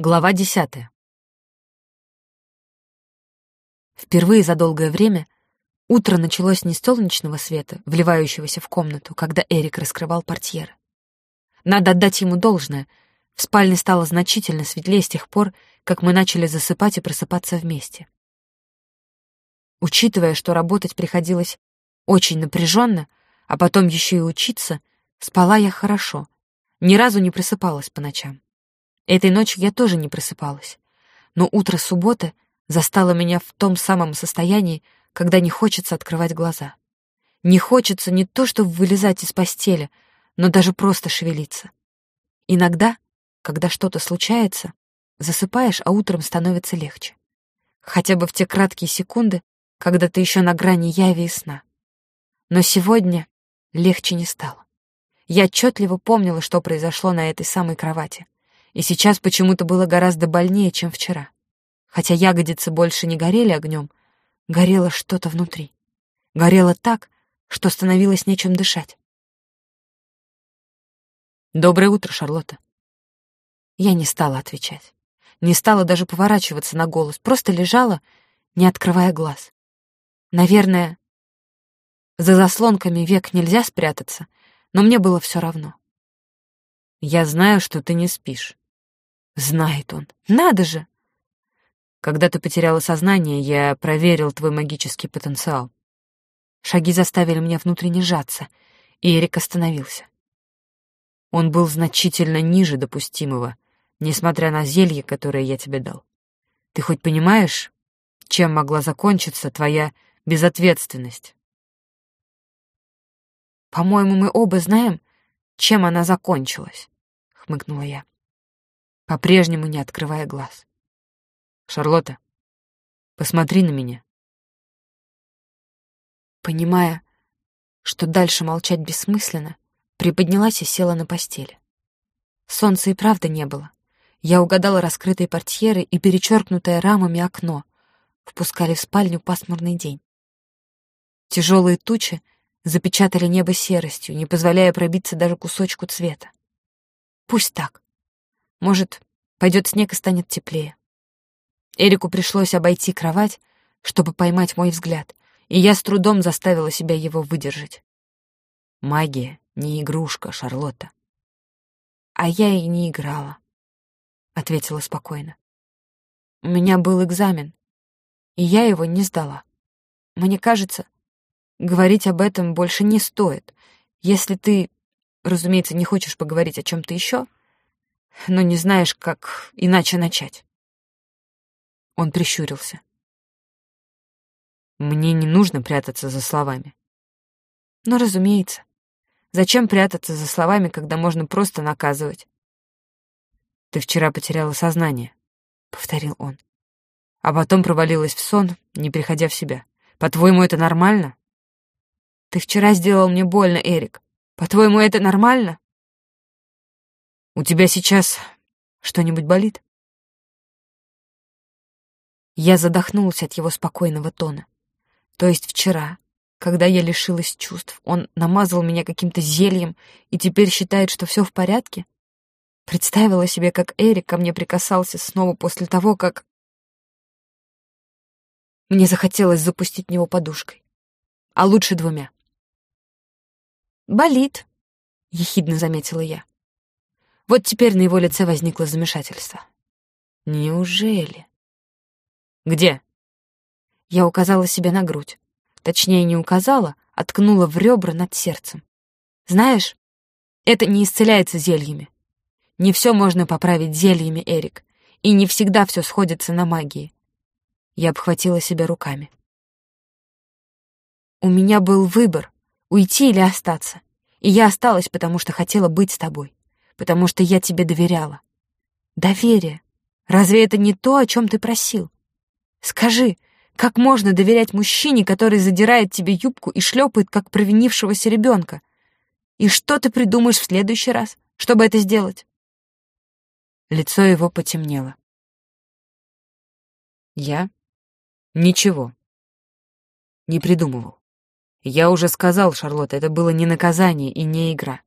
Глава десятая. Впервые за долгое время утро началось не с солнечного света, вливающегося в комнату, когда Эрик раскрывал портьеры. Надо отдать ему должное. В спальне стало значительно светлее с тех пор, как мы начали засыпать и просыпаться вместе. Учитывая, что работать приходилось очень напряженно, а потом еще и учиться, спала я хорошо, ни разу не просыпалась по ночам. Этой ночью я тоже не просыпалась. Но утро субботы застало меня в том самом состоянии, когда не хочется открывать глаза. Не хочется не то что вылезать из постели, но даже просто шевелиться. Иногда, когда что-то случается, засыпаешь, а утром становится легче. Хотя бы в те краткие секунды, когда ты еще на грани яви и сна. Но сегодня легче не стало. Я отчетливо помнила, что произошло на этой самой кровати — и сейчас почему-то было гораздо больнее, чем вчера. Хотя ягодицы больше не горели огнем, горело что-то внутри. Горело так, что становилось нечем дышать. «Доброе утро, Шарлотта». Я не стала отвечать. Не стала даже поворачиваться на голос, просто лежала, не открывая глаз. Наверное, за заслонками век нельзя спрятаться, но мне было все равно. «Я знаю, что ты не спишь». Знает он. Надо же! Когда ты потеряла сознание, я проверил твой магический потенциал. Шаги заставили меня внутренне сжаться, и Эрик остановился. Он был значительно ниже допустимого, несмотря на зелье, которое я тебе дал. Ты хоть понимаешь, чем могла закончиться твоя безответственность? По-моему, мы оба знаем, чем она закончилась, хмыкнула я по-прежнему не открывая глаз. «Шарлотта, посмотри на меня». Понимая, что дальше молчать бессмысленно, приподнялась и села на постели. Солнца и правда не было. Я угадала раскрытые портьеры и перечеркнутое рамами окно. Впускали в спальню пасмурный день. Тяжелые тучи запечатали небо серостью, не позволяя пробиться даже кусочку цвета. Пусть так. Может, пойдет снег и станет теплее. Эрику пришлось обойти кровать, чтобы поймать мой взгляд, и я с трудом заставила себя его выдержать. Магия не игрушка, Шарлотта. А я и не играла, — ответила спокойно. У меня был экзамен, и я его не сдала. Мне кажется, говорить об этом больше не стоит. Если ты, разумеется, не хочешь поговорить о чем-то еще, но не знаешь, как иначе начать. Он прищурился. Мне не нужно прятаться за словами. Ну, разумеется. Зачем прятаться за словами, когда можно просто наказывать? Ты вчера потеряла сознание, — повторил он. А потом провалилась в сон, не приходя в себя. По-твоему, это нормально? Ты вчера сделал мне больно, Эрик. По-твоему, это нормально? У тебя сейчас что-нибудь болит? Я задохнулась от его спокойного тона. То есть вчера, когда я лишилась чувств, он намазал меня каким-то зельем и теперь считает, что все в порядке? Представила себе, как Эрик ко мне прикасался снова после того, как... Мне захотелось запустить него подушкой. А лучше двумя. «Болит», — ехидно заметила я. Вот теперь на его лице возникло замешательство. Неужели? Где? Я указала себе на грудь. Точнее, не указала, а ткнула в ребра над сердцем. Знаешь, это не исцеляется зельями. Не все можно поправить зельями, Эрик, и не всегда все сходится на магии. Я обхватила себя руками. У меня был выбор — уйти или остаться. И я осталась, потому что хотела быть с тобой потому что я тебе доверяла. Доверие. Разве это не то, о чем ты просил? Скажи, как можно доверять мужчине, который задирает тебе юбку и шлепает, как провинившегося ребенка? И что ты придумаешь в следующий раз, чтобы это сделать? Лицо его потемнело. Я? Ничего. Не придумывал. Я уже сказал, Шарлотта, это было не наказание и не игра.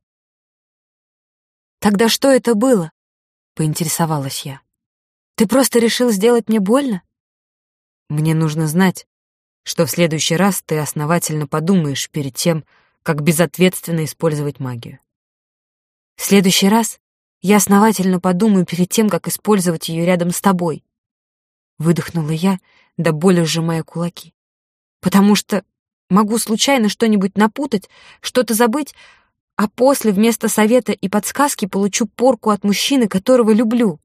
«Тогда что это было?» — поинтересовалась я. Ты просто решил сделать мне больно? Мне нужно знать, что в следующий раз ты основательно подумаешь перед тем, как безответственно использовать магию. В следующий раз я основательно подумаю перед тем, как использовать ее рядом с тобой. Выдохнула я, до боли сжимая кулаки. Потому что могу случайно что-нибудь напутать, что-то забыть, а после вместо совета и подсказки получу порку от мужчины, которого люблю.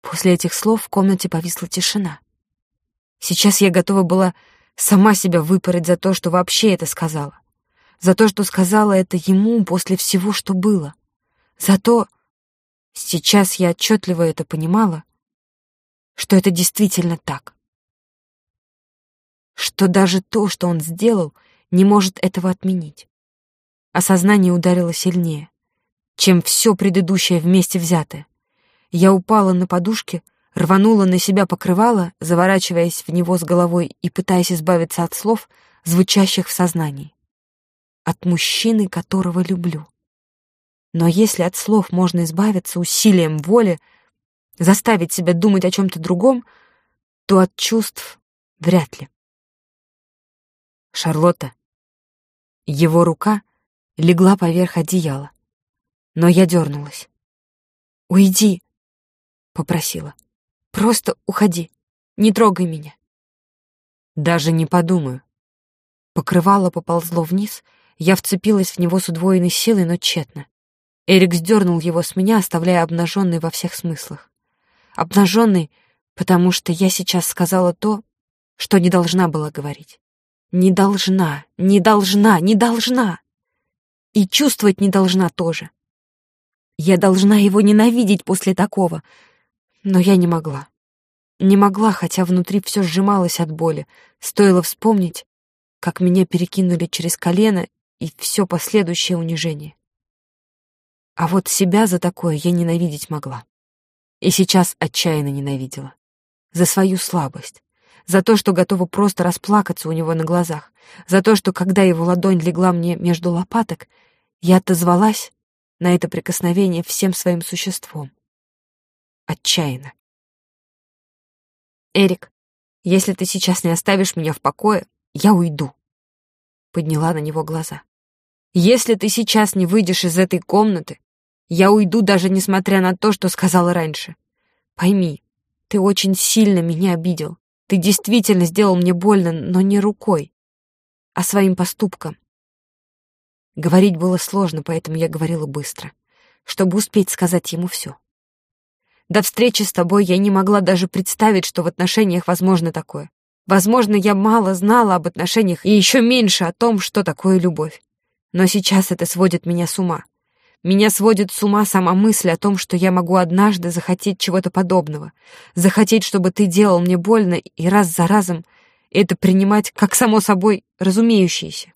После этих слов в комнате повисла тишина. Сейчас я готова была сама себя выпороть за то, что вообще это сказала. За то, что сказала это ему после всего, что было. За то... Сейчас я отчетливо это понимала, что это действительно так. Что даже то, что он сделал, не может этого отменить. Осознание ударило сильнее, чем все предыдущее вместе взятое. Я упала на подушке, рванула на себя покрывало, заворачиваясь в него с головой и пытаясь избавиться от слов, звучащих в сознании. От мужчины, которого люблю. Но если от слов можно избавиться усилием воли, заставить себя думать о чем-то другом, то от чувств вряд ли. Шарлотта. Его рука легла поверх одеяла, но я дернулась. «Уйди!» — попросила. «Просто уходи, не трогай меня». «Даже не подумаю». Покрывало поползло вниз, я вцепилась в него с удвоенной силой, но тщетно. Эрик сдернул его с меня, оставляя обнаженный во всех смыслах. Обнаженный, потому что я сейчас сказала то, что не должна была говорить. Не должна, не должна, не должна. И чувствовать не должна тоже. Я должна его ненавидеть после такого — но я не могла. Не могла, хотя внутри все сжималось от боли. Стоило вспомнить, как меня перекинули через колено и все последующее унижение. А вот себя за такое я ненавидеть могла. И сейчас отчаянно ненавидела. За свою слабость. За то, что готова просто расплакаться у него на глазах. За то, что когда его ладонь легла мне между лопаток, я отозвалась на это прикосновение всем своим существом отчаянно. «Эрик, если ты сейчас не оставишь меня в покое, я уйду», — подняла на него глаза. «Если ты сейчас не выйдешь из этой комнаты, я уйду, даже несмотря на то, что сказала раньше. Пойми, ты очень сильно меня обидел. Ты действительно сделал мне больно, но не рукой, а своим поступком. Говорить было сложно, поэтому я говорила быстро, чтобы успеть сказать ему все. До встречи с тобой я не могла даже представить, что в отношениях возможно такое. Возможно, я мало знала об отношениях и еще меньше о том, что такое любовь. Но сейчас это сводит меня с ума. Меня сводит с ума сама мысль о том, что я могу однажды захотеть чего-то подобного. Захотеть, чтобы ты делал мне больно, и раз за разом это принимать как само собой разумеющееся.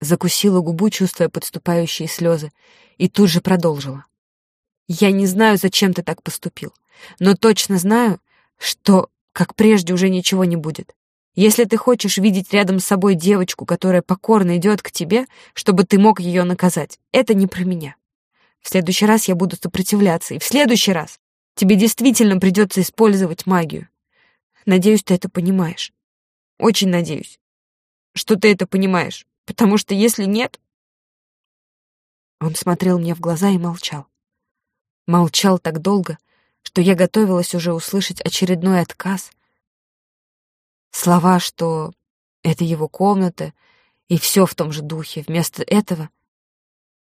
Закусила губу, чувствуя подступающие слезы, и тут же продолжила. Я не знаю, зачем ты так поступил, но точно знаю, что, как прежде, уже ничего не будет. Если ты хочешь видеть рядом с собой девочку, которая покорно идет к тебе, чтобы ты мог ее наказать, это не про меня. В следующий раз я буду сопротивляться, и в следующий раз тебе действительно придется использовать магию. Надеюсь, ты это понимаешь. Очень надеюсь, что ты это понимаешь, потому что если нет... Он смотрел мне в глаза и молчал. Молчал так долго, что я готовилась уже услышать очередной отказ. Слова, что это его комната, и все в том же духе. Вместо этого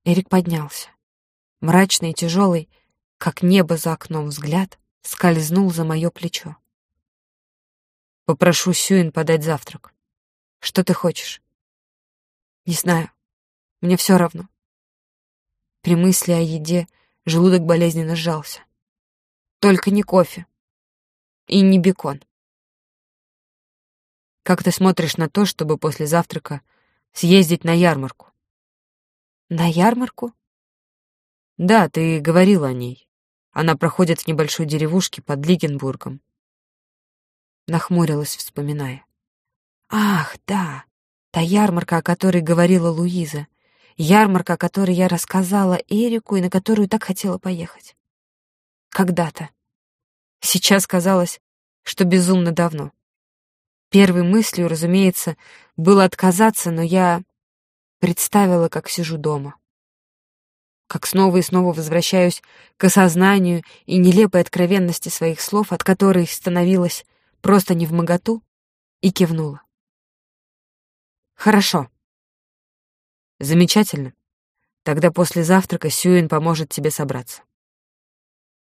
Эрик поднялся. Мрачный и тяжелый, как небо за окном взгляд, скользнул за мое плечо. «Попрошу Сюин подать завтрак. Что ты хочешь?» «Не знаю. Мне все равно». При мысли о еде Желудок болезненно сжался. Только не кофе. И не бекон. Как ты смотришь на то, чтобы после завтрака съездить на ярмарку? На ярмарку? Да, ты говорила о ней. Она проходит в небольшой деревушке под Лигенбургом. Нахмурилась, вспоминая. Ах, да, та ярмарка, о которой говорила Луиза. Ярмарка, о которой я рассказала Эрику и на которую так хотела поехать. когда-то. Сейчас казалось, что безумно давно. Первой мыслью, разумеется, было отказаться, но я представила, как сижу дома. Как снова и снова возвращаюсь к осознанию и нелепой откровенности своих слов, от которой становилась просто не в моготу, и кивнула. «Хорошо». «Замечательно. Тогда после завтрака Сюин поможет тебе собраться».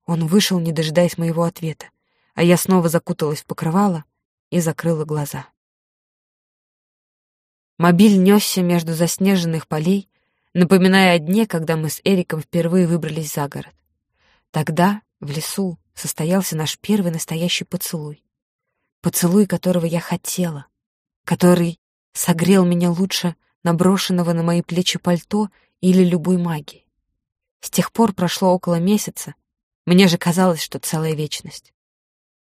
Он вышел, не дожидаясь моего ответа, а я снова закуталась в покрывало и закрыла глаза. Мобиль несся между заснеженных полей, напоминая о дне, когда мы с Эриком впервые выбрались за город. Тогда, в лесу, состоялся наш первый настоящий поцелуй. Поцелуй, которого я хотела, который согрел меня лучше наброшенного на мои плечи пальто или любой магии. С тех пор прошло около месяца, мне же казалось, что целая вечность.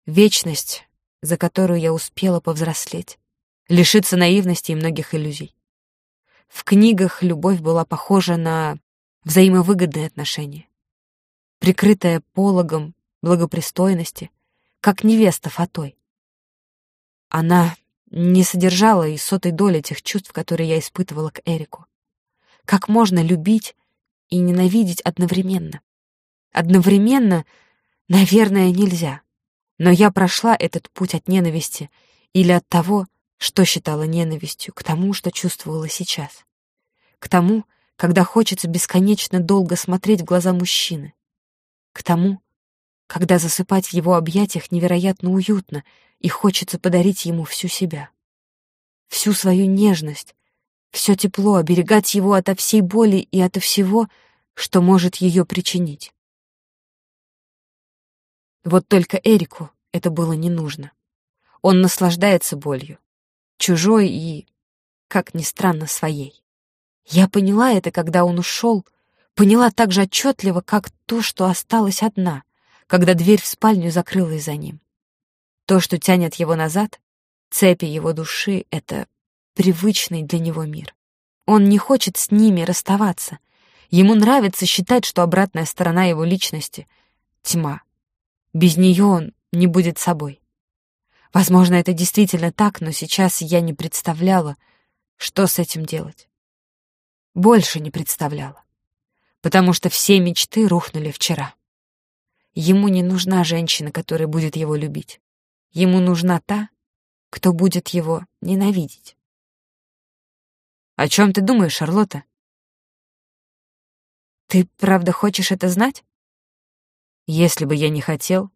Вечность, за которую я успела повзрослеть, лишиться наивности и многих иллюзий. В книгах любовь была похожа на взаимовыгодные отношения. Прикрытая пологом благопристойности, как невеста Фатой. Она не содержала и сотой доли тех чувств, которые я испытывала к Эрику. Как можно любить и ненавидеть одновременно? Одновременно, наверное, нельзя. Но я прошла этот путь от ненависти или от того, что считала ненавистью, к тому, что чувствовала сейчас. К тому, когда хочется бесконечно долго смотреть в глаза мужчины. К тому, когда засыпать в его объятиях невероятно уютно и хочется подарить ему всю себя. Всю свою нежность, все тепло, оберегать его ото всей боли и ото всего, что может ее причинить. Вот только Эрику это было не нужно. Он наслаждается болью. Чужой и, как ни странно, своей. Я поняла это, когда он ушел, поняла так же отчетливо, как то, что осталась одна, когда дверь в спальню закрылась за ним. То, что тянет его назад, цепи его души — это привычный для него мир. Он не хочет с ними расставаться. Ему нравится считать, что обратная сторона его личности — тьма. Без нее он не будет собой. Возможно, это действительно так, но сейчас я не представляла, что с этим делать. Больше не представляла, потому что все мечты рухнули вчера. Ему не нужна женщина, которая будет его любить. Ему нужна та, кто будет его ненавидеть. «О чем ты думаешь, Шарлотта?» «Ты правда хочешь это знать?» Если бы я не хотел,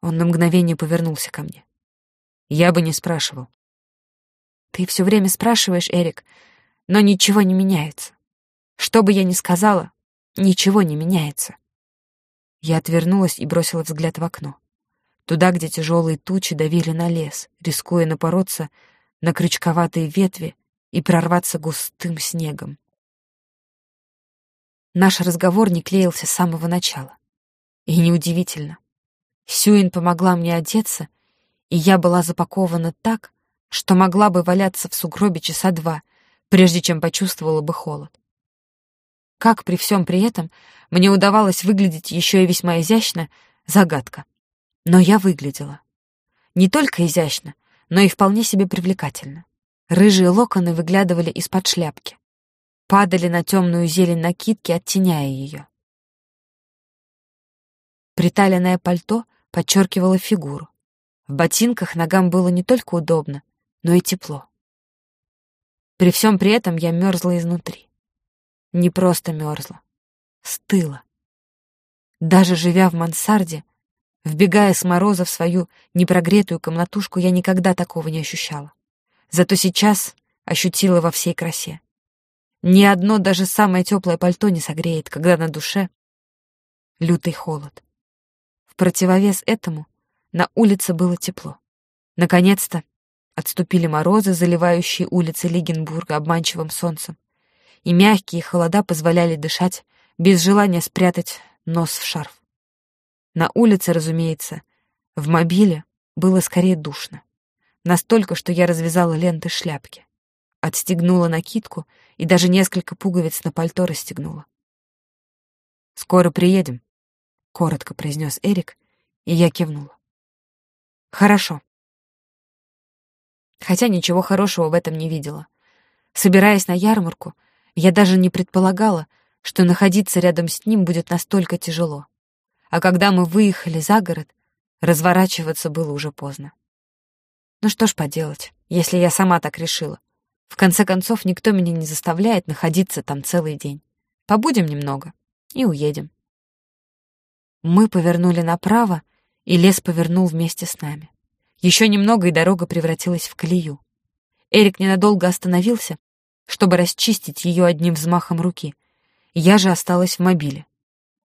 он на мгновение повернулся ко мне. Я бы не спрашивал. Ты все время спрашиваешь, Эрик, но ничего не меняется. Что бы я ни сказала, ничего не меняется. Я отвернулась и бросила взгляд в окно. Туда, где тяжелые тучи давили на лес, рискуя напороться на крючковатые ветви и прорваться густым снегом. Наш разговор не клеился с самого начала. И неудивительно. Сюин помогла мне одеться, и я была запакована так, что могла бы валяться в сугробе часа два, прежде чем почувствовала бы холод. Как при всем при этом мне удавалось выглядеть еще и весьма изящно — загадка. Но я выглядела. Не только изящно, но и вполне себе привлекательно. Рыжие локоны выглядывали из-под шляпки. Падали на темную зелень накидки, оттеняя ее. Приталенное пальто подчеркивало фигуру. В ботинках ногам было не только удобно, но и тепло. При всем при этом я мерзла изнутри. Не просто мерзла, стыла. Даже живя в мансарде, вбегая с мороза в свою непрогретую комнатушку, я никогда такого не ощущала. Зато сейчас ощутила во всей красе. Ни одно даже самое теплое пальто не согреет, когда на душе лютый холод. В противовес этому на улице было тепло. Наконец-то отступили морозы, заливающие улицы Лигенбурга обманчивым солнцем, и мягкие холода позволяли дышать без желания спрятать нос в шарф. На улице, разумеется, в мобиле было скорее душно. Настолько, что я развязала ленты шляпки, отстегнула накидку и даже несколько пуговиц на пальто расстегнула. «Скоро приедем», коротко произнес Эрик, и я кивнула. Хорошо. Хотя ничего хорошего в этом не видела. Собираясь на ярмарку, я даже не предполагала, что находиться рядом с ним будет настолько тяжело. А когда мы выехали за город, разворачиваться было уже поздно. Ну что ж поделать, если я сама так решила. В конце концов, никто меня не заставляет находиться там целый день. Побудем немного и уедем. Мы повернули направо, и лес повернул вместе с нами. Еще немного, и дорога превратилась в колею. Эрик ненадолго остановился, чтобы расчистить ее одним взмахом руки. Я же осталась в мобиле.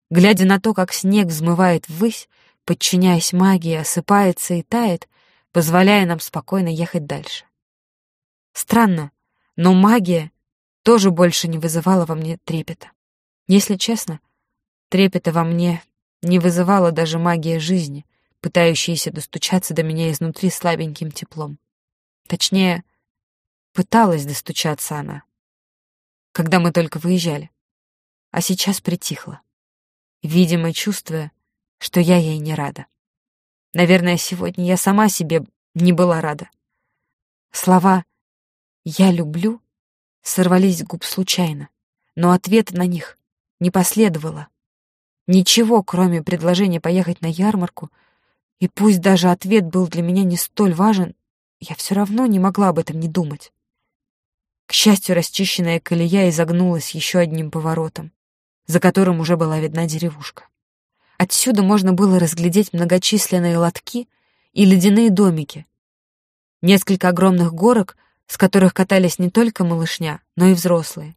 Глядя на то, как снег взмывает ввысь, подчиняясь магии, осыпается и тает, позволяя нам спокойно ехать дальше. Странно, но магия тоже больше не вызывала во мне трепета. Если честно, трепета во мне не вызывала даже магия жизни, пытающаяся достучаться до меня изнутри слабеньким теплом. Точнее, пыталась достучаться она, когда мы только выезжали, а сейчас притихла, видимо, чувствуя, что я ей не рада. Наверное, сегодня я сама себе не была рада. Слова «я люблю» сорвались с губ случайно, но ответа на них не последовало. Ничего, кроме предложения поехать на ярмарку, и пусть даже ответ был для меня не столь важен, я все равно не могла об этом не думать. К счастью, расчищенная колея изогнулась еще одним поворотом, за которым уже была видна деревушка. Отсюда можно было разглядеть многочисленные лотки и ледяные домики. Несколько огромных горок, с которых катались не только малышня, но и взрослые.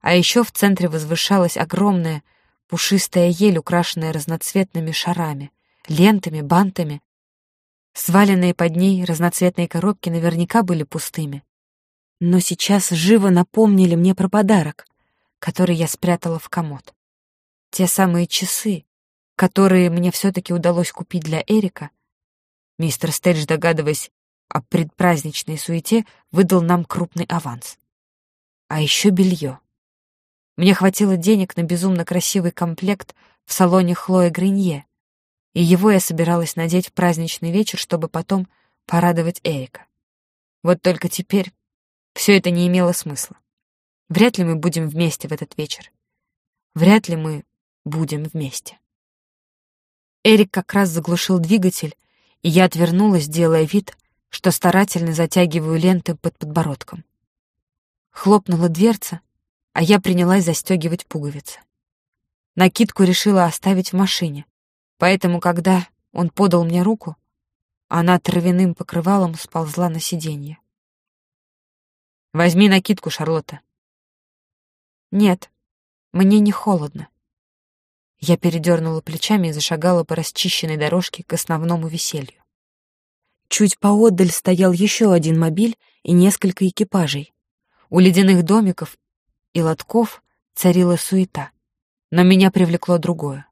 А еще в центре возвышалась огромная пушистая ель, украшенная разноцветными шарами, лентами, бантами. Сваленные под ней разноцветные коробки наверняка были пустыми. Но сейчас живо напомнили мне про подарок, который я спрятала в комод. Те самые часы, которые мне все-таки удалось купить для Эрика. Мистер Стейдж, догадываясь о предпраздничной суете, выдал нам крупный аванс. А еще белье. Мне хватило денег на безумно красивый комплект в салоне Хлоя Гринье, и его я собиралась надеть в праздничный вечер, чтобы потом порадовать Эрика. Вот только теперь все это не имело смысла. Вряд ли мы будем вместе в этот вечер. Вряд ли мы будем вместе. Эрик как раз заглушил двигатель, и я отвернулась, делая вид, что старательно затягиваю ленты под подбородком. Хлопнула дверца, а я принялась застегивать пуговицы. Накидку решила оставить в машине, поэтому, когда он подал мне руку, она травяным покрывалом сползла на сиденье. «Возьми накидку, Шарлотта». «Нет, мне не холодно». Я передернула плечами и зашагала по расчищенной дорожке к основному веселью. Чуть поодаль стоял еще один мобиль и несколько экипажей. У ледяных домиков и лотков царила суета. Но меня привлекло другое.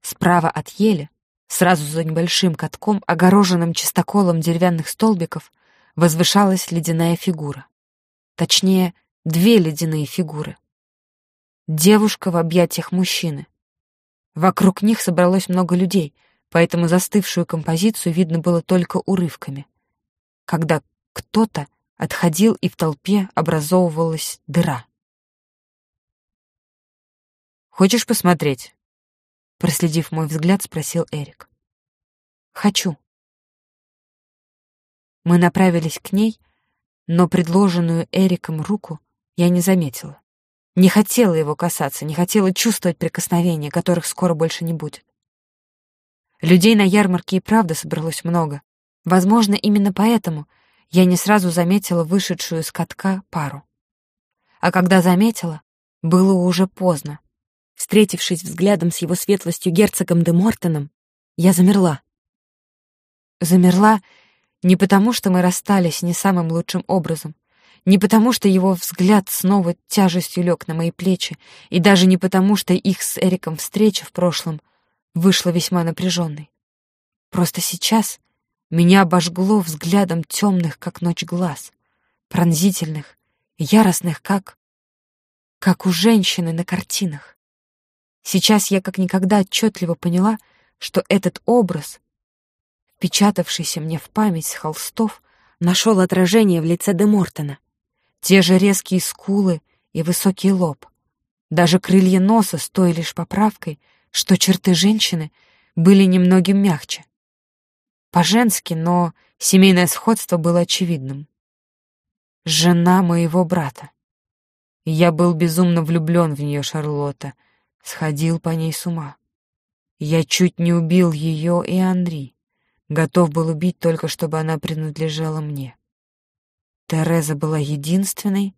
Справа от ели, сразу за небольшим катком, огороженным чистоколом деревянных столбиков, возвышалась ледяная фигура. Точнее, две ледяные фигуры. Девушка в объятиях мужчины. Вокруг них собралось много людей, поэтому застывшую композицию видно было только урывками. Когда кто-то отходил, и в толпе образовывалась дыра. Хочешь посмотреть?» Проследив мой взгляд, спросил Эрик. «Хочу». Мы направились к ней, но предложенную Эриком руку я не заметила. Не хотела его касаться, не хотела чувствовать прикосновения, которых скоро больше не будет. Людей на ярмарке и правда собралось много. Возможно, именно поэтому я не сразу заметила вышедшую из катка пару. А когда заметила, было уже поздно. Встретившись взглядом с его светлостью герцогом де Мортоном, я замерла. Замерла не потому, что мы расстались не самым лучшим образом, не потому, что его взгляд снова тяжестью лег на мои плечи, и даже не потому, что их с Эриком встреча в прошлом вышла весьма напряженной. Просто сейчас меня обожгло взглядом темных, как ночь, глаз, пронзительных, яростных, как... как у женщины на картинах. Сейчас я как никогда отчетливо поняла, что этот образ, впечатавшийся мне в память с холстов, нашел отражение в лице де Мортона. Те же резкие скулы и высокий лоб. Даже крылья носа с той лишь поправкой, что черты женщины были немногим мягче. По-женски, но семейное сходство было очевидным. Жена моего брата. Я был безумно влюблен в нее, Шарлотта, сходил по ней с ума. Я чуть не убил ее и Андрей. Готов был убить только, чтобы она принадлежала мне. Тереза была единственной,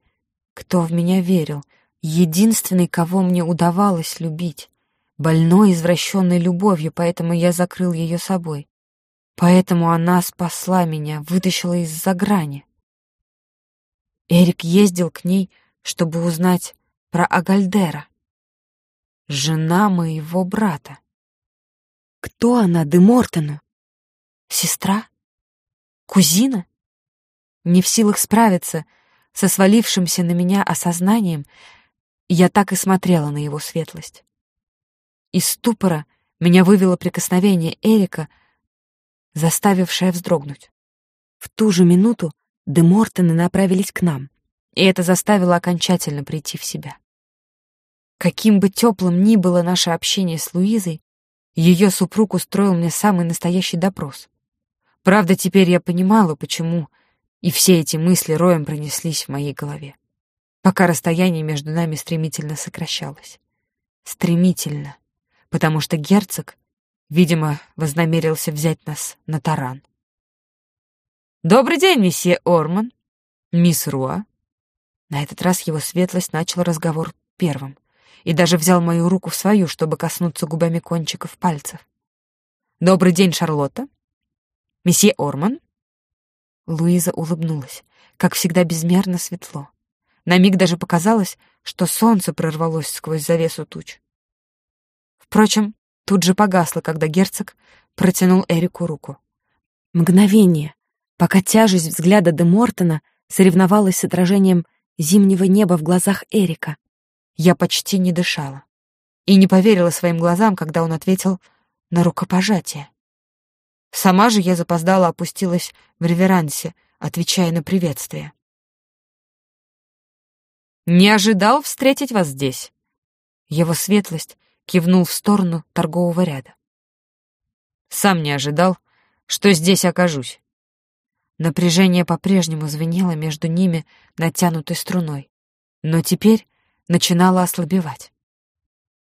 кто в меня верил, единственной, кого мне удавалось любить, больной извращенной любовью, поэтому я закрыл ее собой. Поэтому она спасла меня, вытащила из-за грани. Эрик ездил к ней, чтобы узнать про Агальдера. Жена моего брата. Кто она Де Мортону? Сестра? Кузина? Не в силах справиться со свалившимся на меня осознанием, я так и смотрела на его светлость. Из ступора меня вывело прикосновение Эрика, заставившее вздрогнуть. В ту же минуту Де Мортоны направились к нам, и это заставило окончательно прийти в себя. Каким бы теплым ни было наше общение с Луизой, ее супруг устроил мне самый настоящий допрос. Правда, теперь я понимала, почему, и все эти мысли роем пронеслись в моей голове, пока расстояние между нами стремительно сокращалось. Стремительно, потому что герцог, видимо, вознамерился взять нас на таран. «Добрый день, месье Орман, мисс Руа». На этот раз его светлость начал разговор первым и даже взял мою руку в свою, чтобы коснуться губами кончиков пальцев. «Добрый день, Шарлотта. Месье Орман?» Луиза улыбнулась, как всегда безмерно светло. На миг даже показалось, что солнце прорвалось сквозь завесу туч. Впрочем, тут же погасло, когда герцог протянул Эрику руку. Мгновение, пока тяжесть взгляда де Мортона соревновалась с отражением зимнего неба в глазах Эрика. Я почти не дышала и не поверила своим глазам, когда он ответил на рукопожатие. Сама же я запоздала опустилась в реверансе, отвечая на приветствие. «Не ожидал встретить вас здесь». Его светлость кивнул в сторону торгового ряда. «Сам не ожидал, что здесь окажусь». Напряжение по-прежнему звенело между ними натянутой струной, но теперь начинало ослабевать.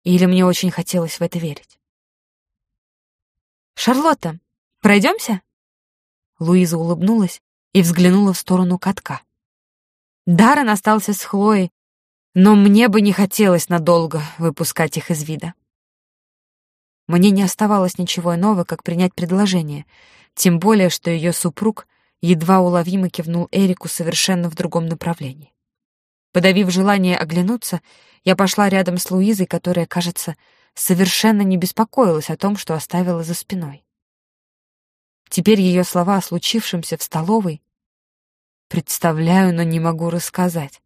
Или мне очень хотелось в это верить. «Шарлотта, Пройдемся?» Луиза улыбнулась и взглянула в сторону катка. Даррен остался с Хлоей, но мне бы не хотелось надолго выпускать их из вида. Мне не оставалось ничего иного, как принять предложение, тем более, что ее супруг едва уловимо кивнул Эрику совершенно в другом направлении. Подавив желание оглянуться, я пошла рядом с Луизой, которая, кажется, совершенно не беспокоилась о том, что оставила за спиной. Теперь ее слова о случившемся в столовой представляю, но не могу рассказать.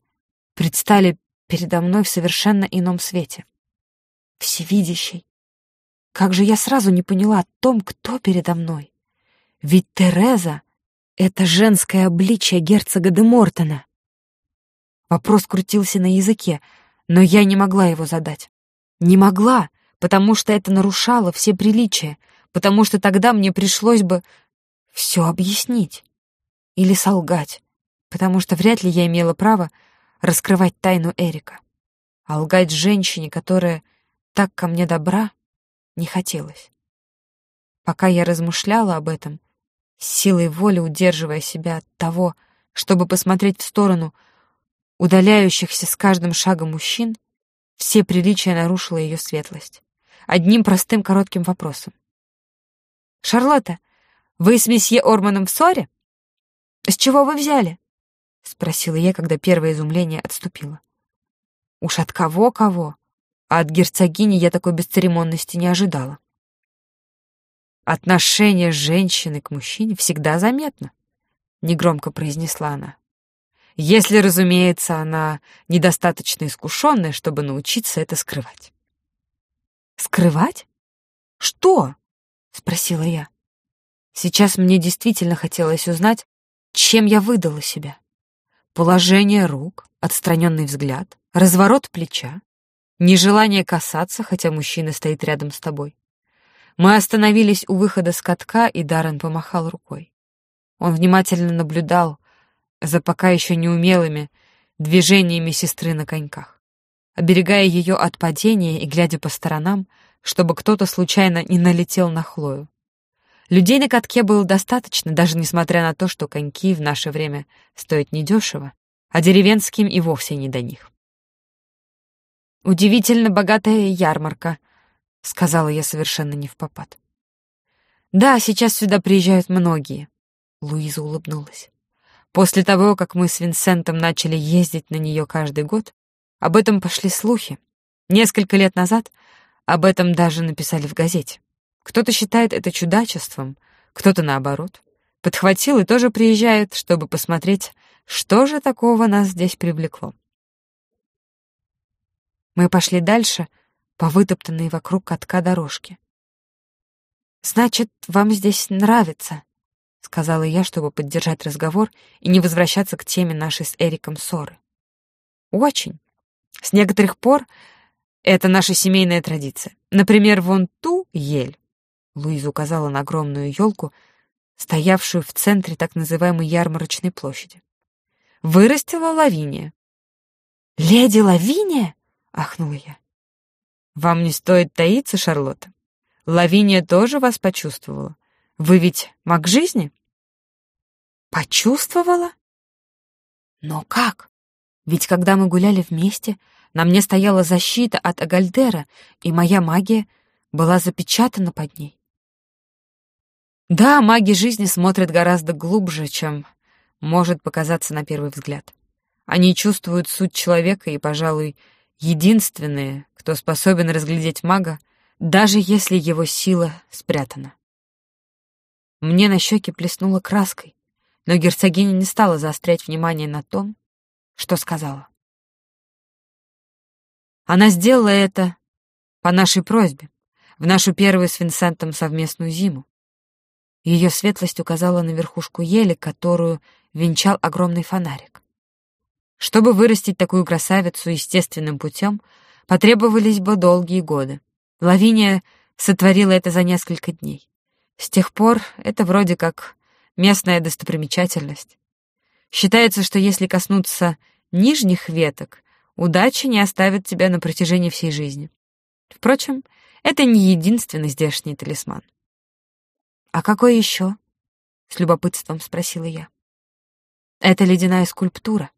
Предстали передо мной в совершенно ином свете. Всевидящий. Как же я сразу не поняла о том, кто передо мной. Ведь Тереза — это женское обличие герцога де Мортона. Вопрос крутился на языке, но я не могла его задать. Не могла, потому что это нарушало все приличия, потому что тогда мне пришлось бы все объяснить или солгать, потому что вряд ли я имела право раскрывать тайну Эрика. А лгать женщине, которая так ко мне добра, не хотелось. Пока я размышляла об этом, с силой воли удерживая себя от того, чтобы посмотреть в сторону удаляющихся с каждым шагом мужчин, все приличия нарушила ее светлость. Одним простым коротким вопросом. «Шарлотта, вы с месье Орманом в ссоре? С чего вы взяли?» — спросила я, когда первое изумление отступило. Уж от кого-кого, а от герцогини я такой бесцеремонности не ожидала. «Отношение женщины к мужчине всегда заметно», — негромко произнесла она. «Если, разумеется, она недостаточно искушенная, чтобы научиться это скрывать». Скрывать? Что? Спросила я. Сейчас мне действительно хотелось узнать, чем я выдала себя. Положение рук, отстраненный взгляд, разворот плеча, нежелание касаться, хотя мужчина стоит рядом с тобой. Мы остановились у выхода с катка, и Даррен помахал рукой. Он внимательно наблюдал за пока еще неумелыми движениями сестры на коньках, оберегая ее от падения и глядя по сторонам, чтобы кто-то случайно не налетел на Хлою. Людей на катке было достаточно, даже несмотря на то, что коньки в наше время стоят недешево, а деревенским и вовсе не до них. «Удивительно богатая ярмарка», — сказала я совершенно не в попад. «Да, сейчас сюда приезжают многие», — Луиза улыбнулась. «После того, как мы с Винсентом начали ездить на нее каждый год, об этом пошли слухи. Несколько лет назад об этом даже написали в газете. Кто-то считает это чудачеством, кто-то наоборот. Подхватил и тоже приезжает, чтобы посмотреть, что же такого нас здесь привлекло. Мы пошли дальше по вытоптанной вокруг катка дорожке. «Значит, вам здесь нравится?» — сказала я, чтобы поддержать разговор и не возвращаться к теме нашей с Эриком ссоры. «Очень. С некоторых пор это наша семейная традиция. Например, вон ту ель Луиза указала на огромную елку, стоявшую в центре так называемой ярмарочной площади. «Вырастила Лавиния». «Леди Лавиния?» — ахнула я. «Вам не стоит таиться, Шарлотта. Лавиния тоже вас почувствовала. Вы ведь маг жизни?» «Почувствовала? Но как? Ведь когда мы гуляли вместе, на мне стояла защита от Агальдера, и моя магия была запечатана под ней. Да, маги жизни смотрят гораздо глубже, чем может показаться на первый взгляд. Они чувствуют суть человека и, пожалуй, единственные, кто способен разглядеть мага, даже если его сила спрятана. Мне на щеке плеснула краской, но герцогиня не стала заострять внимание на том, что сказала. Она сделала это по нашей просьбе, в нашу первую с Винсентом совместную зиму. Ее светлость указала на верхушку ели, которую венчал огромный фонарик. Чтобы вырастить такую красавицу естественным путем, потребовались бы долгие годы. Лавиния сотворила это за несколько дней. С тех пор это вроде как местная достопримечательность. Считается, что если коснуться нижних веток, удача не оставит тебя на протяжении всей жизни. Впрочем, это не единственный здешний талисман. «А какой еще?» — с любопытством спросила я. «Это ледяная скульптура».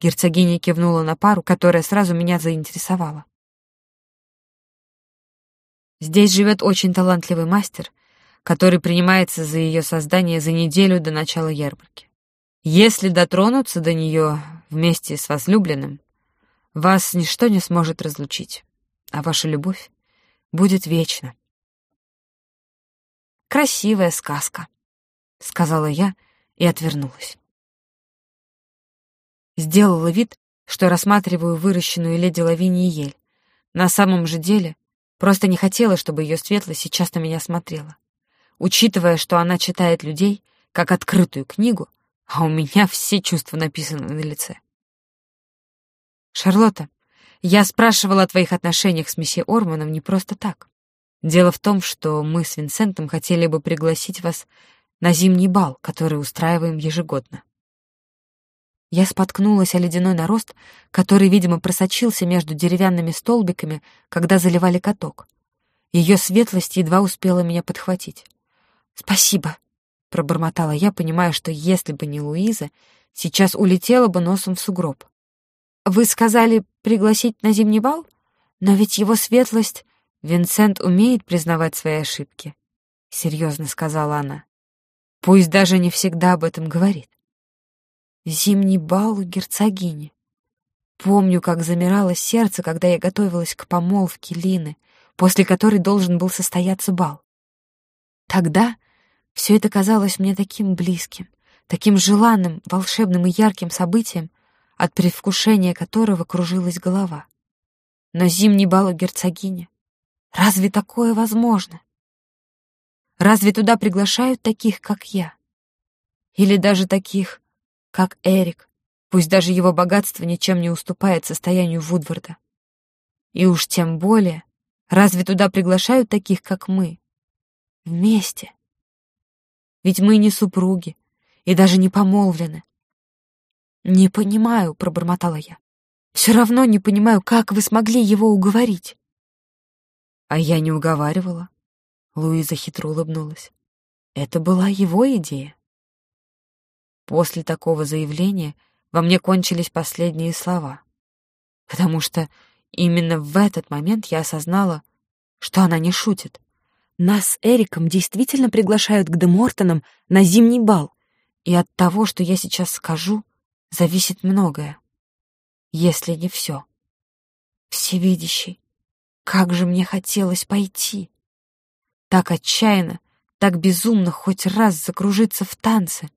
Герцогиня кивнула на пару, которая сразу меня заинтересовала. Здесь живет очень талантливый мастер, который принимается за ее создание за неделю до начала ярмарки. Если дотронуться до нее вместе с возлюбленным, вас ничто не сможет разлучить, а ваша любовь будет вечна. Красивая сказка», — сказала я и отвернулась. Сделала вид, что рассматриваю выращенную леди Лавинии ель. На самом же деле просто не хотела, чтобы ее светлость сейчас на меня смотрела. Учитывая, что она читает людей, как открытую книгу, а у меня все чувства написаны на лице. «Шарлотта, я спрашивала о твоих отношениях с месье Орманом не просто так. Дело в том, что мы с Винсентом хотели бы пригласить вас на зимний бал, который устраиваем ежегодно. Я споткнулась о ледяной нарост, который, видимо, просочился между деревянными столбиками, когда заливали каток. Ее светлость едва успела меня подхватить. «Спасибо», — пробормотала я, понимая, что если бы не Луиза, сейчас улетела бы носом в сугроб. «Вы сказали пригласить на зимний бал? Но ведь его светлость Винсент умеет признавать свои ошибки, — серьезно сказала она. Пусть даже не всегда об этом говорит. Зимний бал у герцогини. Помню, как замирало сердце, когда я готовилась к помолвке Лины, после которой должен был состояться бал. Тогда все это казалось мне таким близким, таким желанным, волшебным и ярким событием, от предвкушения которого кружилась голова. Но зимний бал у герцогини Разве такое возможно? Разве туда приглашают таких, как я? Или даже таких, как Эрик, пусть даже его богатство ничем не уступает состоянию Вудварда? И уж тем более, разве туда приглашают таких, как мы? Вместе. Ведь мы не супруги и даже не помолвлены. «Не понимаю», — пробормотала я. «Все равно не понимаю, как вы смогли его уговорить». А я не уговаривала. Луиза хитро улыбнулась. Это была его идея. После такого заявления во мне кончились последние слова, потому что именно в этот момент я осознала, что она не шутит. Нас с Эриком действительно приглашают к Демортонам на зимний бал, и от того, что я сейчас скажу, зависит многое, если не все. Всевидящий, как же мне хотелось пойти! Так отчаянно, так безумно хоть раз закружиться в танце.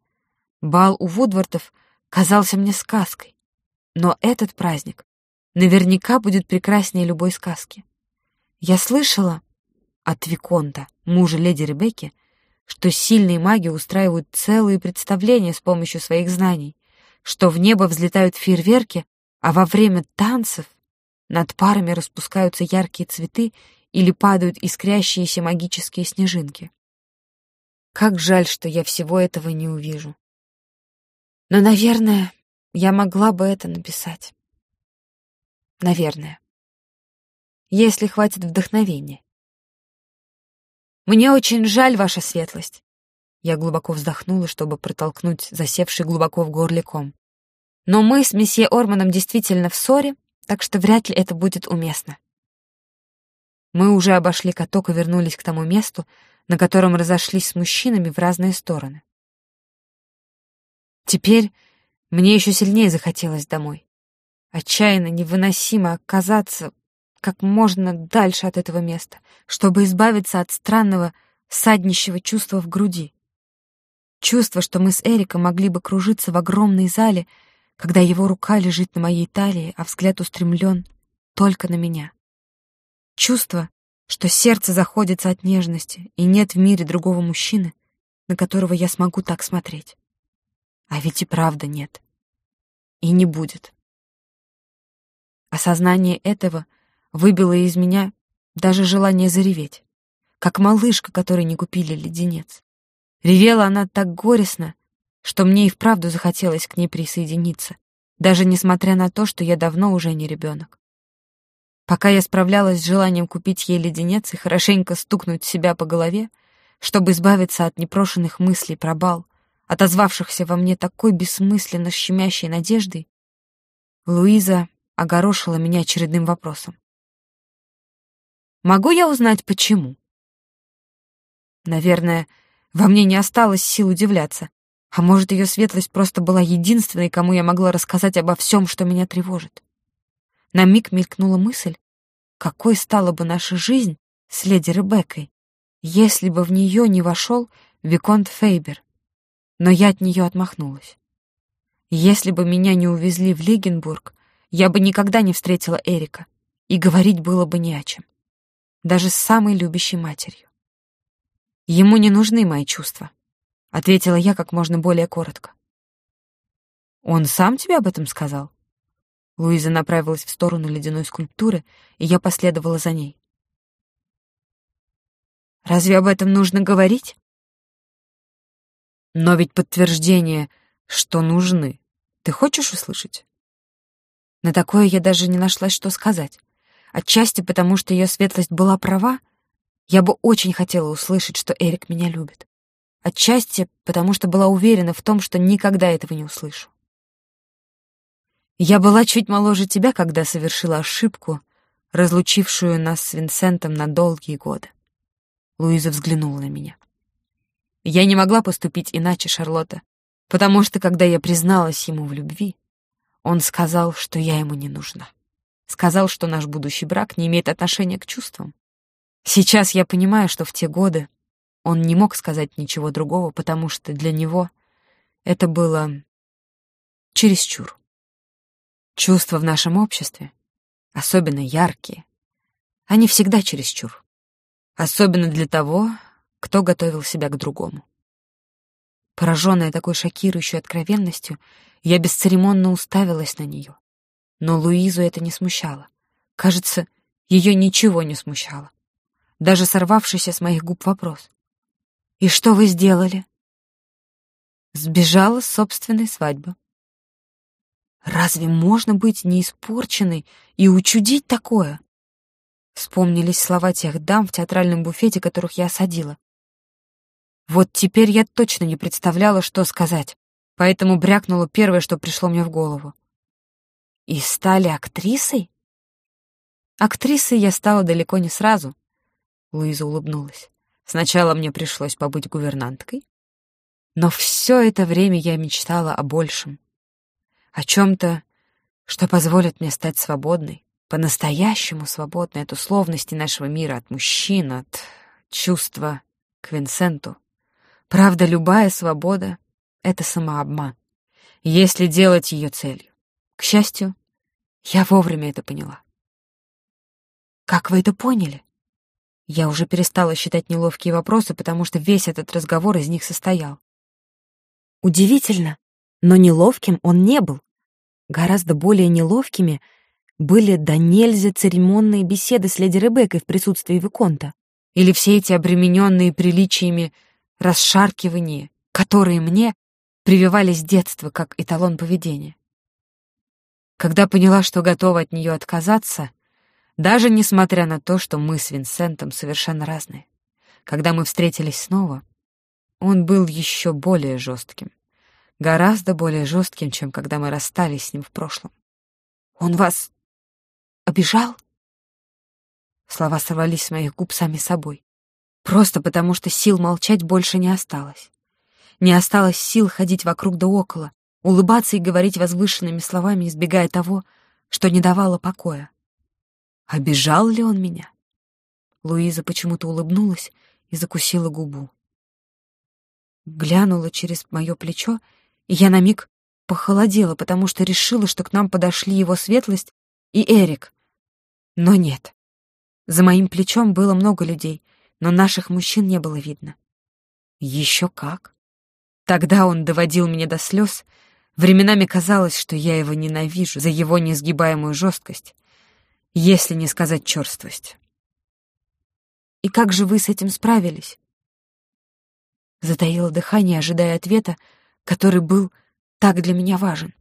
Бал у Вудвортов казался мне сказкой, но этот праздник наверняка будет прекраснее любой сказки. Я слышала от Виконта, мужа леди Ребекки, что сильные маги устраивают целые представления с помощью своих знаний, что в небо взлетают фейерверки, а во время танцев над парами распускаются яркие цветы или падают искрящиеся магические снежинки. Как жаль, что я всего этого не увижу. Но, наверное, я могла бы это написать. Наверное. Если хватит вдохновения. Мне очень жаль, ваша светлость. Я глубоко вздохнула, чтобы протолкнуть засевший глубоко в горле ком. Но мы с месье Орманом действительно в ссоре, так что вряд ли это будет уместно. Мы уже обошли каток и вернулись к тому месту, на котором разошлись с мужчинами в разные стороны. Теперь мне еще сильнее захотелось домой. Отчаянно, невыносимо оказаться как можно дальше от этого места, чтобы избавиться от странного, саднищего чувства в груди. Чувство, что мы с Эриком могли бы кружиться в огромной зале, когда его рука лежит на моей талии, а взгляд устремлен только на меня. Чувство, что сердце заходится от нежности, и нет в мире другого мужчины, на которого я смогу так смотреть. А ведь и правда нет. И не будет. Осознание этого выбило из меня даже желание зареветь, как малышка, которой не купили леденец. Ревела она так горестно, что мне и вправду захотелось к ней присоединиться, даже несмотря на то, что я давно уже не ребенок. Пока я справлялась с желанием купить ей леденец и хорошенько стукнуть себя по голове, чтобы избавиться от непрошенных мыслей про бал, отозвавшихся во мне такой бессмысленно щемящей надеждой, Луиза огорошила меня очередным вопросом. «Могу я узнать, почему?» Наверное, во мне не осталось сил удивляться, а может, ее светлость просто была единственной, кому я могла рассказать обо всем, что меня тревожит. На миг мелькнула мысль, какой стала бы наша жизнь с леди Ребеккой, если бы в нее не вошел Виконт Фейбер. Но я от нее отмахнулась. Если бы меня не увезли в Лигенбург, я бы никогда не встретила Эрика, и говорить было бы не о чем. Даже с самой любящей матерью. Ему не нужны мои чувства. — ответила я как можно более коротко. «Он сам тебе об этом сказал?» Луиза направилась в сторону ледяной скульптуры, и я последовала за ней. «Разве об этом нужно говорить?» «Но ведь подтверждение, что нужны, ты хочешь услышать?» На такое я даже не нашла, что сказать. Отчасти потому, что ее светлость была права, я бы очень хотела услышать, что Эрик меня любит. Отчасти потому, что была уверена в том, что никогда этого не услышу. Я была чуть моложе тебя, когда совершила ошибку, разлучившую нас с Винсентом на долгие годы. Луиза взглянула на меня. Я не могла поступить иначе, Шарлотта, потому что, когда я призналась ему в любви, он сказал, что я ему не нужна. Сказал, что наш будущий брак не имеет отношения к чувствам. Сейчас я понимаю, что в те годы он не мог сказать ничего другого, потому что для него это было чересчур. Чувства в нашем обществе, особенно яркие, они всегда чересчур. Особенно для того, кто готовил себя к другому. Пораженная такой шокирующей откровенностью, я бесцеремонно уставилась на нее. Но Луизу это не смущало. Кажется, ее ничего не смущало. Даже сорвавшийся с моих губ вопрос. «И что вы сделали?» Сбежала с собственной свадьбы. Разве можно быть неиспорченной и учудить такое? Вспомнились слова тех дам в театральном буфете, которых я осадила. Вот теперь я точно не представляла, что сказать, поэтому брякнула первое, что пришло мне в голову. И стали актрисой? Актрисой я стала далеко не сразу. Луиза улыбнулась. Сначала мне пришлось побыть гувернанткой, но все это время я мечтала о большем. О чем-то, что позволит мне стать свободной, по-настоящему свободной от условностей нашего мира, от мужчин, от чувства к Винсенту. Правда, любая свобода — это самообман, если делать ее целью. К счастью, я вовремя это поняла. «Как вы это поняли?» Я уже перестала считать неловкие вопросы, потому что весь этот разговор из них состоял. Удивительно, но неловким он не был. Гораздо более неловкими были до нельзя церемонные беседы с леди Ребеккой в присутствии Виконта. Или все эти обремененные приличиями расшаркивания, которые мне прививались с детства как эталон поведения. Когда поняла, что готова от нее отказаться, даже несмотря на то, что мы с Винсентом совершенно разные. Когда мы встретились снова, он был еще более жестким. Гораздо более жестким, чем когда мы расстались с ним в прошлом. «Он вас обижал?» Слова сорвались с моих губ сами собой. Просто потому, что сил молчать больше не осталось. Не осталось сил ходить вокруг да около, улыбаться и говорить возвышенными словами, избегая того, что не давало покоя. Обижал ли он меня? Луиза почему-то улыбнулась и закусила губу. Глянула через мое плечо, и я на миг похолодела, потому что решила, что к нам подошли его светлость и Эрик. Но нет. За моим плечом было много людей — но наших мужчин не было видно. Еще как. Тогда он доводил меня до слез. Временами казалось, что я его ненавижу за его несгибаемую жесткость, если не сказать черствость. «И как же вы с этим справились?» Затаила дыхание, ожидая ответа, который был так для меня важен.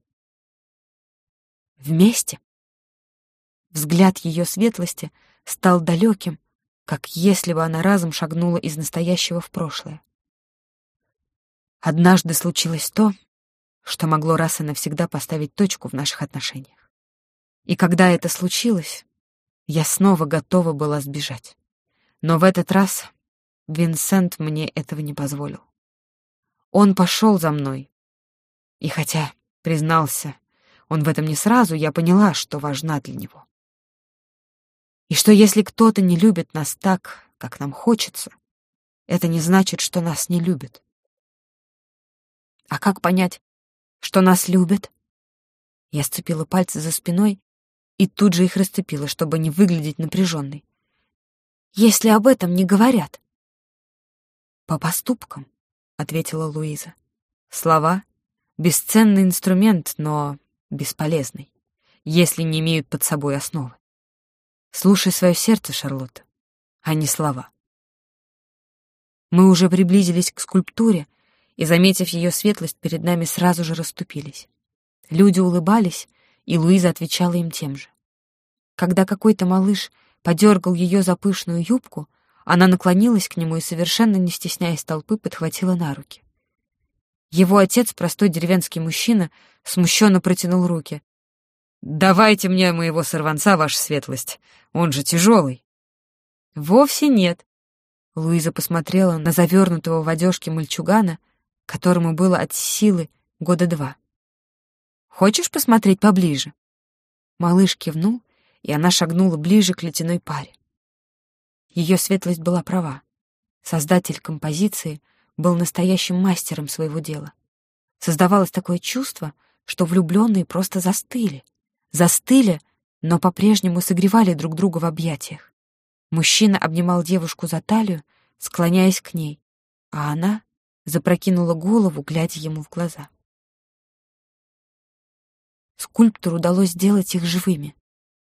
«Вместе?» Взгляд ее светлости стал далеким, как если бы она разом шагнула из настоящего в прошлое. Однажды случилось то, что могло раз и навсегда поставить точку в наших отношениях. И когда это случилось, я снова готова была сбежать. Но в этот раз Винсент мне этого не позволил. Он пошел за мной. И хотя, признался, он в этом не сразу, я поняла, что важна для него. И что если кто-то не любит нас так, как нам хочется, это не значит, что нас не любят. А как понять, что нас любят? Я сцепила пальцы за спиной и тут же их расцепила, чтобы не выглядеть напряженной. Если об этом не говорят. По поступкам, ответила Луиза. Слова — бесценный инструмент, но бесполезный, если не имеют под собой основы. Слушай свое сердце, Шарлотта, а не слова. Мы уже приблизились к скульптуре, и, заметив ее светлость, перед нами сразу же расступились. Люди улыбались, и Луиза отвечала им тем же. Когда какой-то малыш подергал ее за пышную юбку, она наклонилась к нему и, совершенно не стесняясь толпы, подхватила на руки. Его отец, простой деревенский мужчина, смущенно протянул руки. «Давайте мне моего сорванца, ваша светлость. Он же тяжелый». «Вовсе нет». Луиза посмотрела на завернутого в одежке мальчугана, которому было от силы года два. «Хочешь посмотреть поближе?» Малыш кивнул, и она шагнула ближе к ледяной паре. Ее светлость была права. Создатель композиции был настоящим мастером своего дела. Создавалось такое чувство, что влюбленные просто застыли — застыли, но по-прежнему согревали друг друга в объятиях. Мужчина обнимал девушку за талию, склоняясь к ней, а она запрокинула голову, глядя ему в глаза. Скульптору удалось сделать их живыми.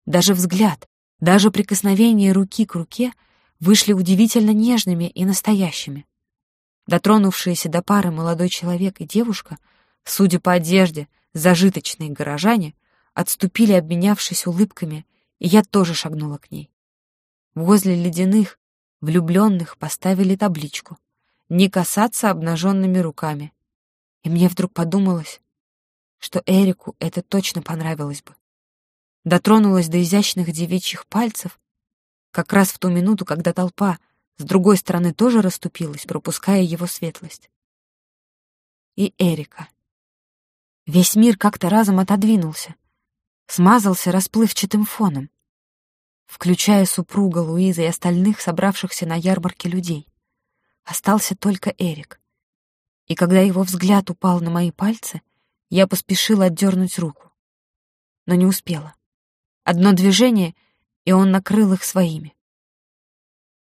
Даже взгляд, даже прикосновение руки к руке вышли удивительно нежными и настоящими. Дотронувшиеся до пары молодой человек и девушка, судя по одежде, зажиточные горожане, отступили, обменявшись улыбками, и я тоже шагнула к ней. Возле ледяных, влюбленных поставили табличку «Не касаться обнаженными руками». И мне вдруг подумалось, что Эрику это точно понравилось бы. Дотронулась до изящных девичьих пальцев, как раз в ту минуту, когда толпа с другой стороны тоже расступилась, пропуская его светлость. И Эрика. Весь мир как-то разом отодвинулся, смазался расплывчатым фоном, включая супруга Луизы и остальных собравшихся на ярмарке людей. Остался только Эрик. И когда его взгляд упал на мои пальцы, я поспешила отдернуть руку. Но не успела. Одно движение, и он накрыл их своими.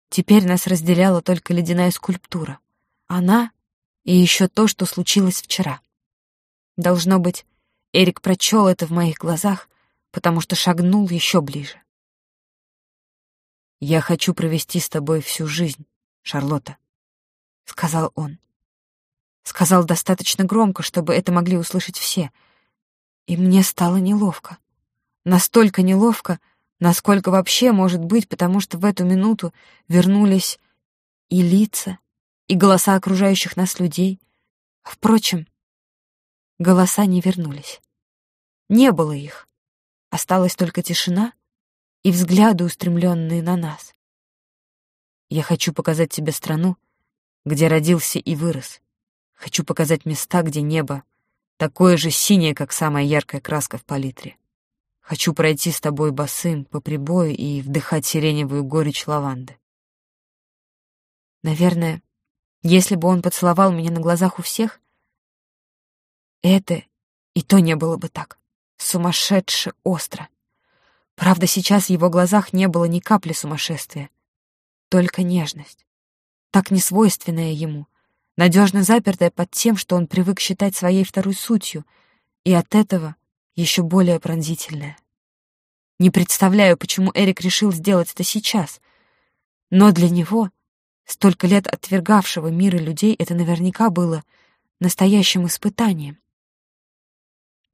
Теперь нас разделяла только ледяная скульптура. Она и еще то, что случилось вчера. Должно быть, Эрик прочел это в моих глазах, потому что шагнул еще ближе. «Я хочу провести с тобой всю жизнь, Шарлотта», — сказал он. Сказал достаточно громко, чтобы это могли услышать все. И мне стало неловко. Настолько неловко, насколько вообще может быть, потому что в эту минуту вернулись и лица, и голоса окружающих нас людей. Впрочем, Голоса не вернулись. Не было их. Осталась только тишина и взгляды, устремленные на нас. Я хочу показать тебе страну, где родился и вырос. Хочу показать места, где небо такое же синее, как самая яркая краска в палитре. Хочу пройти с тобой босым по прибою и вдыхать сиреневую горечь лаванды. Наверное, если бы он поцеловал меня на глазах у всех, это и то не было бы так. Сумасшедше остро. Правда, сейчас в его глазах не было ни капли сумасшествия. Только нежность. Так несвойственная ему, надежно запертая под тем, что он привык считать своей второй сутью, и от этого еще более пронзительная. Не представляю, почему Эрик решил сделать это сейчас. Но для него, столько лет отвергавшего мир и людей, это наверняка было настоящим испытанием.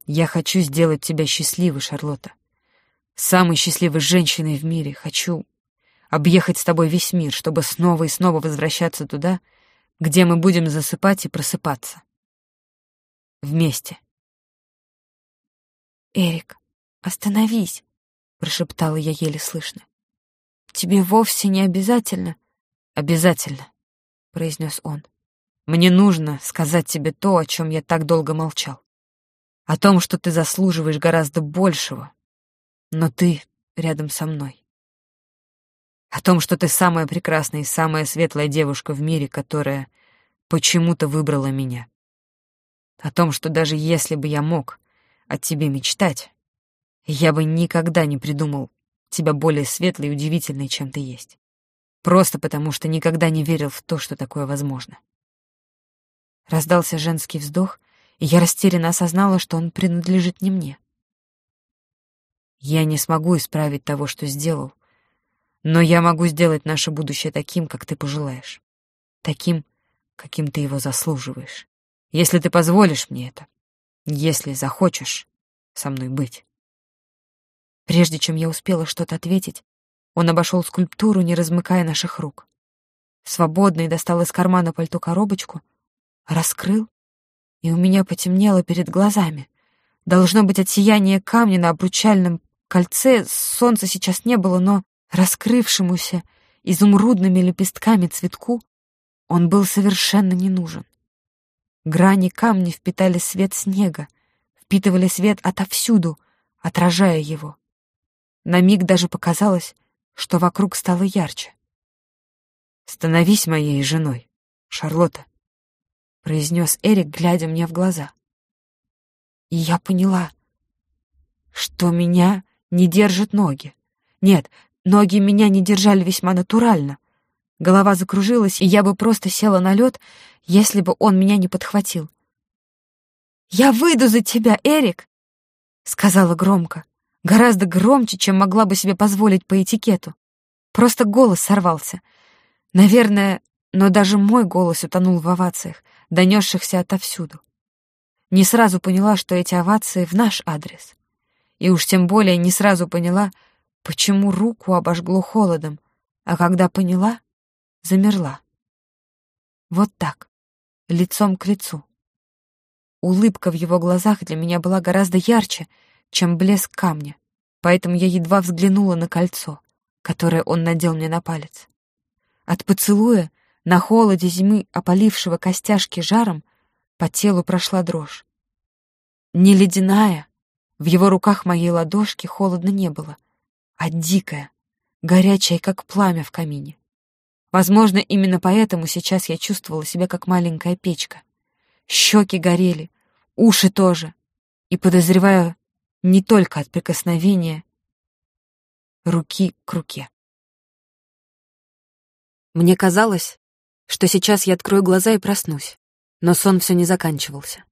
Я хочу сделать тебя счастливой, Шарлотта. Самой счастливой женщиной в мире. Хочу объехать с тобой весь мир, чтобы снова и снова возвращаться туда, где мы будем засыпать и просыпаться. Вместе. «Эрик, остановись», — прошептала я еле слышно. «Тебе вовсе не обязательно». «Обязательно», — произнес он. «Мне нужно сказать тебе то, о чем я так долго молчал о том, что ты заслуживаешь гораздо большего, но ты рядом со мной. О том, что ты самая прекрасная и самая светлая девушка в мире, которая почему-то выбрала меня. О том, что даже если бы я мог от тебе мечтать, я бы никогда не придумал тебя более светлой и удивительной, чем ты есть. Просто потому, что никогда не верил в то, что такое возможно. Раздался женский вздох, и я растерянно осознала, что он принадлежит не мне. Я не смогу исправить того, что сделал, но я могу сделать наше будущее таким, как ты пожелаешь. Таким, каким ты его заслуживаешь. Если ты позволишь мне это. Если захочешь со мной быть. Прежде чем я успела что-то ответить, он обошел скульптуру, не размыкая наших рук. Свободный достал из кармана пальто коробочку, раскрыл и у меня потемнело перед глазами. Должно быть от сияния камня на обручальном кольце солнца сейчас не было, но раскрывшемуся изумрудными лепестками цветку он был совершенно не нужен. Грани камня впитали свет снега, впитывали свет отовсюду, отражая его. На миг даже показалось, что вокруг стало ярче. «Становись моей женой, Шарлотта», произнес Эрик, глядя мне в глаза. И я поняла, что меня не держат ноги. Нет, ноги меня не держали весьма натурально. Голова закружилась, и я бы просто села на лед, если бы он меня не подхватил. «Я выйду за тебя, Эрик!» — сказала громко. Гораздо громче, чем могла бы себе позволить по этикету. Просто голос сорвался. Наверное, но даже мой голос утонул в овациях, донесшихся отовсюду. Не сразу поняла, что эти овации в наш адрес. И уж тем более не сразу поняла, почему руку обожгло холодом, а когда поняла, замерла. Вот так, лицом к лицу. Улыбка в его глазах для меня была гораздо ярче, чем блеск камня, поэтому я едва взглянула на кольцо, которое он надел мне на палец. От поцелуя, на холоде зимы, опалившего костяшки жаром, по телу прошла дрожь. Не ледяная, в его руках моей ладошки холодно не было, а дикая, горячая, как пламя в камине. Возможно, именно поэтому сейчас я чувствовала себя как маленькая печка. Щеки горели, уши тоже. И, подозреваю, не только от прикосновения руки к руке. Мне казалось, что сейчас я открою глаза и проснусь, но сон все не заканчивался.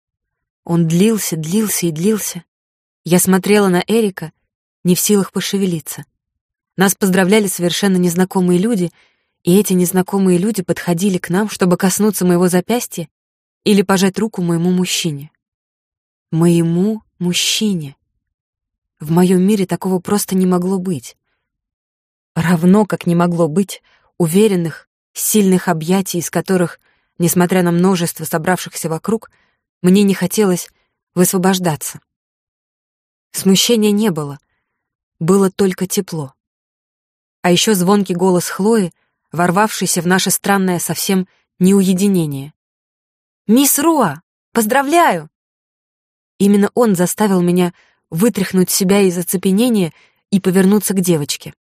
Он длился, длился и длился. Я смотрела на Эрика, не в силах пошевелиться. Нас поздравляли совершенно незнакомые люди, и эти незнакомые люди подходили к нам, чтобы коснуться моего запястья или пожать руку моему мужчине. Моему мужчине. В моем мире такого просто не могло быть. Равно как не могло быть уверенных, сильных объятий, из которых, несмотря на множество собравшихся вокруг, мне не хотелось высвобождаться. Смущения не было, было только тепло. А еще звонкий голос Хлои, ворвавшийся в наше странное совсем неуединение. «Мисс Руа, поздравляю!» Именно он заставил меня вытряхнуть себя из оцепенения и повернуться к девочке.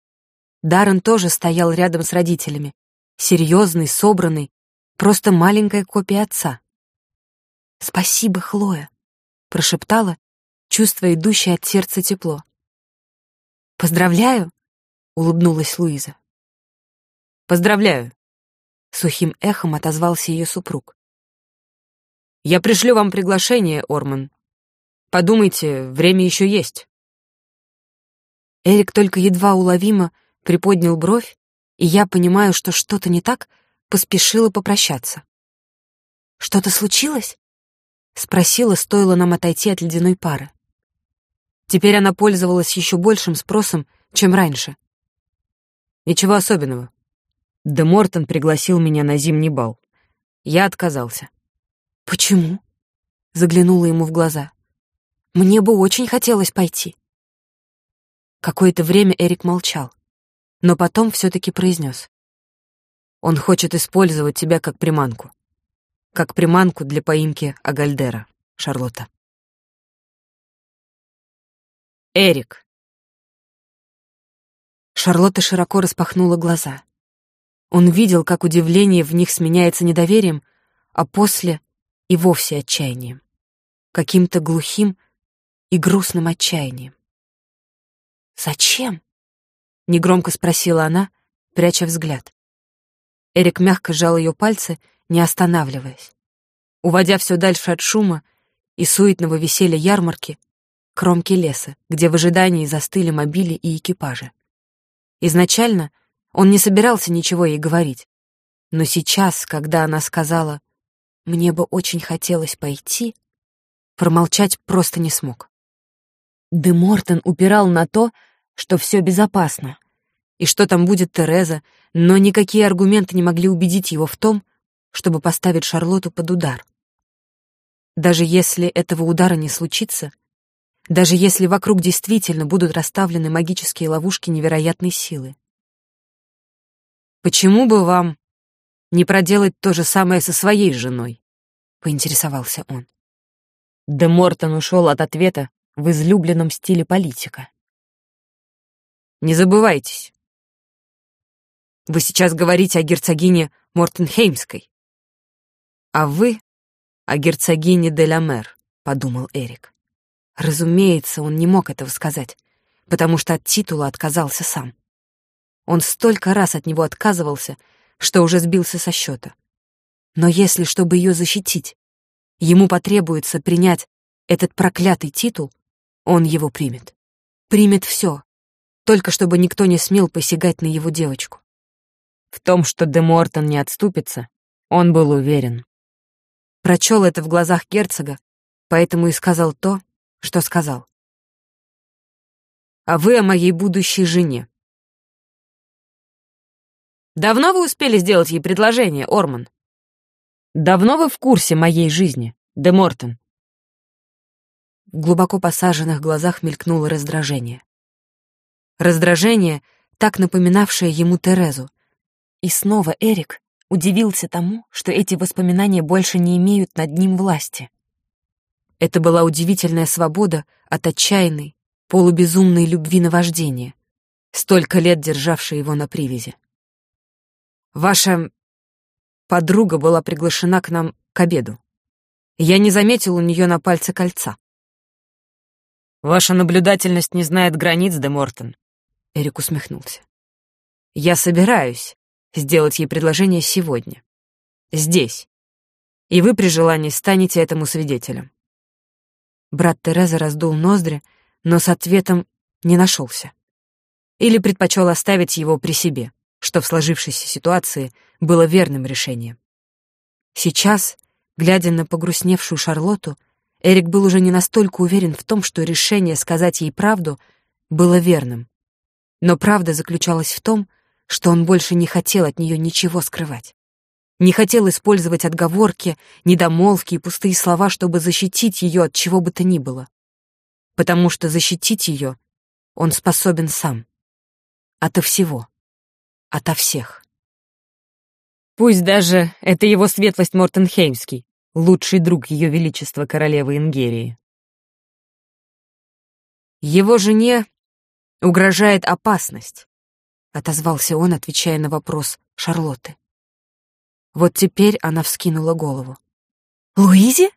Даррен тоже стоял рядом с родителями, серьезный, собранный, просто маленькая копия отца. «Спасибо, Хлоя», — прошептала, чувствуя идущее от сердца тепло. «Поздравляю», — улыбнулась Луиза. «Поздравляю», — сухим эхом отозвался ее супруг. Я пришлю вам приглашение, Орман. Подумайте, время еще есть. Эрик только едва уловимо приподнял бровь, и я понимаю, что что-то не так, поспешила попрощаться. «Что-то случилось?» — спросила, стоило нам отойти от ледяной пары. Теперь она пользовалась еще большим спросом, чем раньше. Ничего особенного. Де Мортон пригласил меня на зимний бал. Я отказался. «Почему?» — заглянула ему в глаза. «Мне бы очень хотелось пойти». Какое-то время Эрик молчал, но потом все-таки произнес. «Он хочет использовать тебя как приманку. Как приманку для поимки Агальдера, Шарлотта». Эрик. Шарлотта широко распахнула глаза. Он видел, как удивление в них сменяется недоверием, а после и вовсе отчаянием. Каким-то глухим и грустным отчаянием. «Зачем?» — негромко спросила она, пряча взгляд. Эрик мягко сжал ее пальцы, не останавливаясь. Уводя все дальше от шума и суетного веселья ярмарки, кромки леса, где в ожидании застыли мобили и экипажи. Изначально он не собирался ничего ей говорить, но сейчас, когда она сказала мне бы очень хотелось пойти, промолчать просто не смог. Де Мортон упирал на то, что все безопасно, и что там будет Тереза, но никакие аргументы не могли убедить его в том, чтобы поставить Шарлотту под удар. Даже если этого удара не случится, даже если вокруг действительно будут расставлены магические ловушки невероятной силы. Почему бы вам не проделать то же самое со своей женой?» — поинтересовался он. Де Мортон ушел от ответа в излюбленном стиле политика. «Не забывайтесь. Вы сейчас говорите о герцогине Мортенхеймской. А вы — о герцогине де ла Мэр», — подумал Эрик. Разумеется, он не мог этого сказать, потому что от титула отказался сам. Он столько раз от него отказывался, что уже сбился со счета. Но если, чтобы ее защитить, ему потребуется принять этот проклятый титул, он его примет. Примет все, только чтобы никто не смел посягать на его девочку. В том, что Де Мортон не отступится, он был уверен. Прочел это в глазах герцога, поэтому и сказал то, что сказал. «А вы о моей будущей жене». «Давно вы успели сделать ей предложение, Орман?» «Давно вы в курсе моей жизни, Де Мортон?» В глубоко посаженных глазах мелькнуло раздражение. Раздражение, так напоминавшее ему Терезу. И снова Эрик удивился тому, что эти воспоминания больше не имеют над ним власти. Это была удивительная свобода от отчаянной, полубезумной любви на вождение, столько лет державшей его на привязи. «Ваша подруга была приглашена к нам к обеду. Я не заметил у нее на пальце кольца». «Ваша наблюдательность не знает границ, де Мортон», — Эрик усмехнулся. «Я собираюсь, сделать ей предложение сегодня. Здесь. И вы при желании станете этому свидетелем. Брат Тереза раздул ноздри, но с ответом не нашелся. Или предпочел оставить его при себе, что в сложившейся ситуации было верным решением. Сейчас, глядя на погрустневшую Шарлоту, Эрик был уже не настолько уверен в том, что решение сказать ей правду было верным. Но правда заключалась в том, что он больше не хотел от нее ничего скрывать. Не хотел использовать отговорки, недомолвки и пустые слова, чтобы защитить ее от чего бы то ни было. Потому что защитить ее он способен сам. Ото всего. Ото всех. Пусть даже это его светлость Мортенхеймский, лучший друг ее величества королевы Ингерии. Его жене угрожает опасность, — отозвался он, отвечая на вопрос Шарлотты. Вот теперь она вскинула голову. «Луизе?»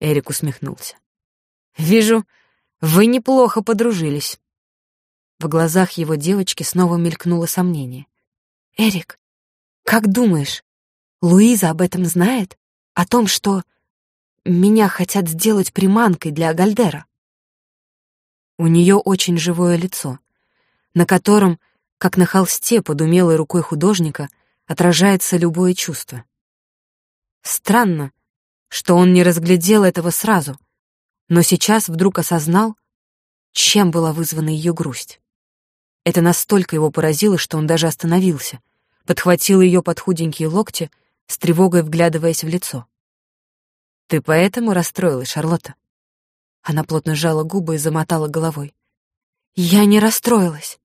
Эрик усмехнулся. «Вижу, вы неплохо подружились». В глазах его девочки снова мелькнуло сомнение. «Эрик, как думаешь, Луиза об этом знает? О том, что меня хотят сделать приманкой для Гальдера?» У нее очень живое лицо, на котором как на холсте под умелой рукой художника отражается любое чувство. Странно, что он не разглядел этого сразу, но сейчас вдруг осознал, чем была вызвана ее грусть. Это настолько его поразило, что он даже остановился, подхватил ее под худенькие локти, с тревогой вглядываясь в лицо. «Ты поэтому расстроилась, Шарлотта?» Она плотно сжала губы и замотала головой. «Я не расстроилась.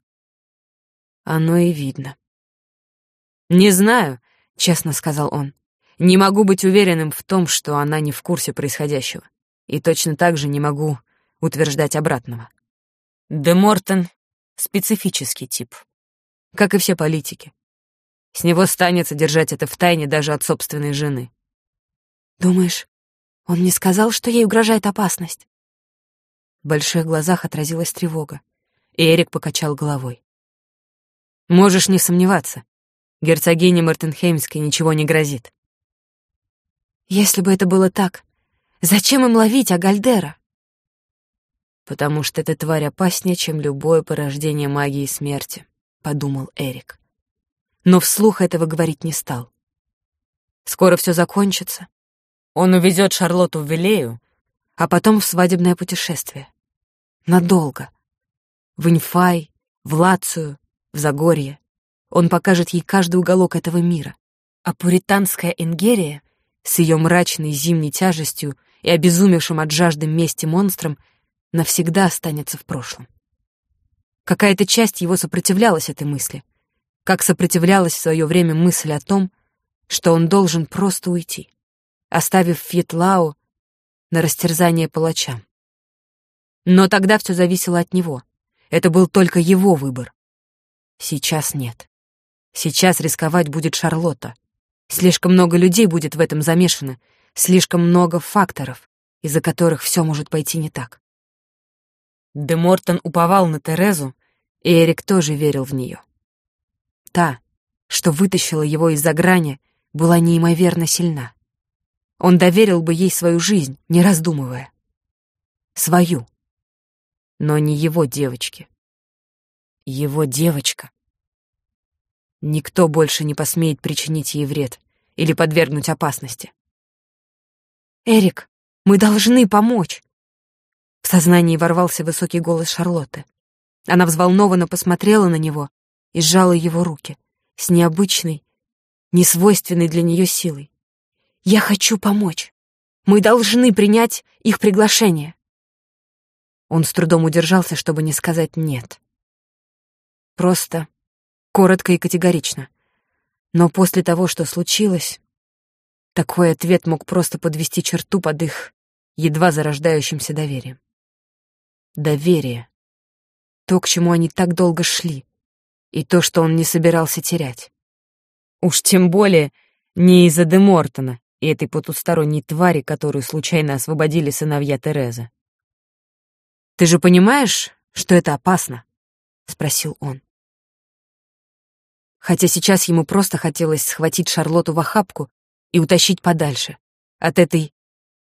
Оно и видно. «Не знаю», — честно сказал он. «Не могу быть уверенным в том, что она не в курсе происходящего. И точно так же не могу утверждать обратного. Де Мортон — специфический тип. Как и все политики. С него станется держать это в тайне даже от собственной жены. «Думаешь, он не сказал, что ей угрожает опасность?» В больших глазах отразилась тревога, и Эрик покачал головой. Можешь не сомневаться. Герцогине Мартенхеймской ничего не грозит. Если бы это было так, зачем им ловить Агальдера? Потому что эта тварь опаснее, чем любое порождение магии смерти, подумал Эрик. Но вслух этого говорить не стал. Скоро все закончится. Он увезет Шарлотту в Вилею, а потом в свадебное путешествие. Надолго. В Инфай, в Лацию, в Загорье. Он покажет ей каждый уголок этого мира. А пуританская Энгерия с ее мрачной зимней тяжестью и обезумевшим от жажды мести монстром навсегда останется в прошлом. Какая-то часть его сопротивлялась этой мысли, как сопротивлялась в свое время мысль о том, что он должен просто уйти, оставив Фьетлау на растерзание палачам. Но тогда все зависело от него. Это был только его выбор. Сейчас нет. Сейчас рисковать будет Шарлотта. Слишком много людей будет в этом замешано, слишком много факторов, из-за которых все может пойти не так. Де Мортон уповал на Терезу, и Эрик тоже верил в нее. та, что вытащила его из-за грани, была неимоверно сильна. Он доверил бы ей свою жизнь, не раздумывая. Свою. Но не его девочке. Его девочка. Никто больше не посмеет причинить ей вред или подвергнуть опасности. «Эрик, мы должны помочь!» В сознании ворвался высокий голос Шарлотты. Она взволнованно посмотрела на него и сжала его руки с необычной, несвойственной для нее силой. «Я хочу помочь. Мы должны принять их приглашение». Он с трудом удержался, чтобы не сказать «нет». Просто, коротко и категорично. Но после того, что случилось, такой ответ мог просто подвести черту под их едва зарождающимся доверием. Доверие. То, к чему они так долго шли, и то, что он не собирался терять. Уж тем более не из-за Де Мортона и этой потусторонней твари, которую случайно освободили сыновья Терезы. «Ты же понимаешь, что это опасно?» — спросил он. Хотя сейчас ему просто хотелось схватить Шарлотту в охапку и утащить подальше от этой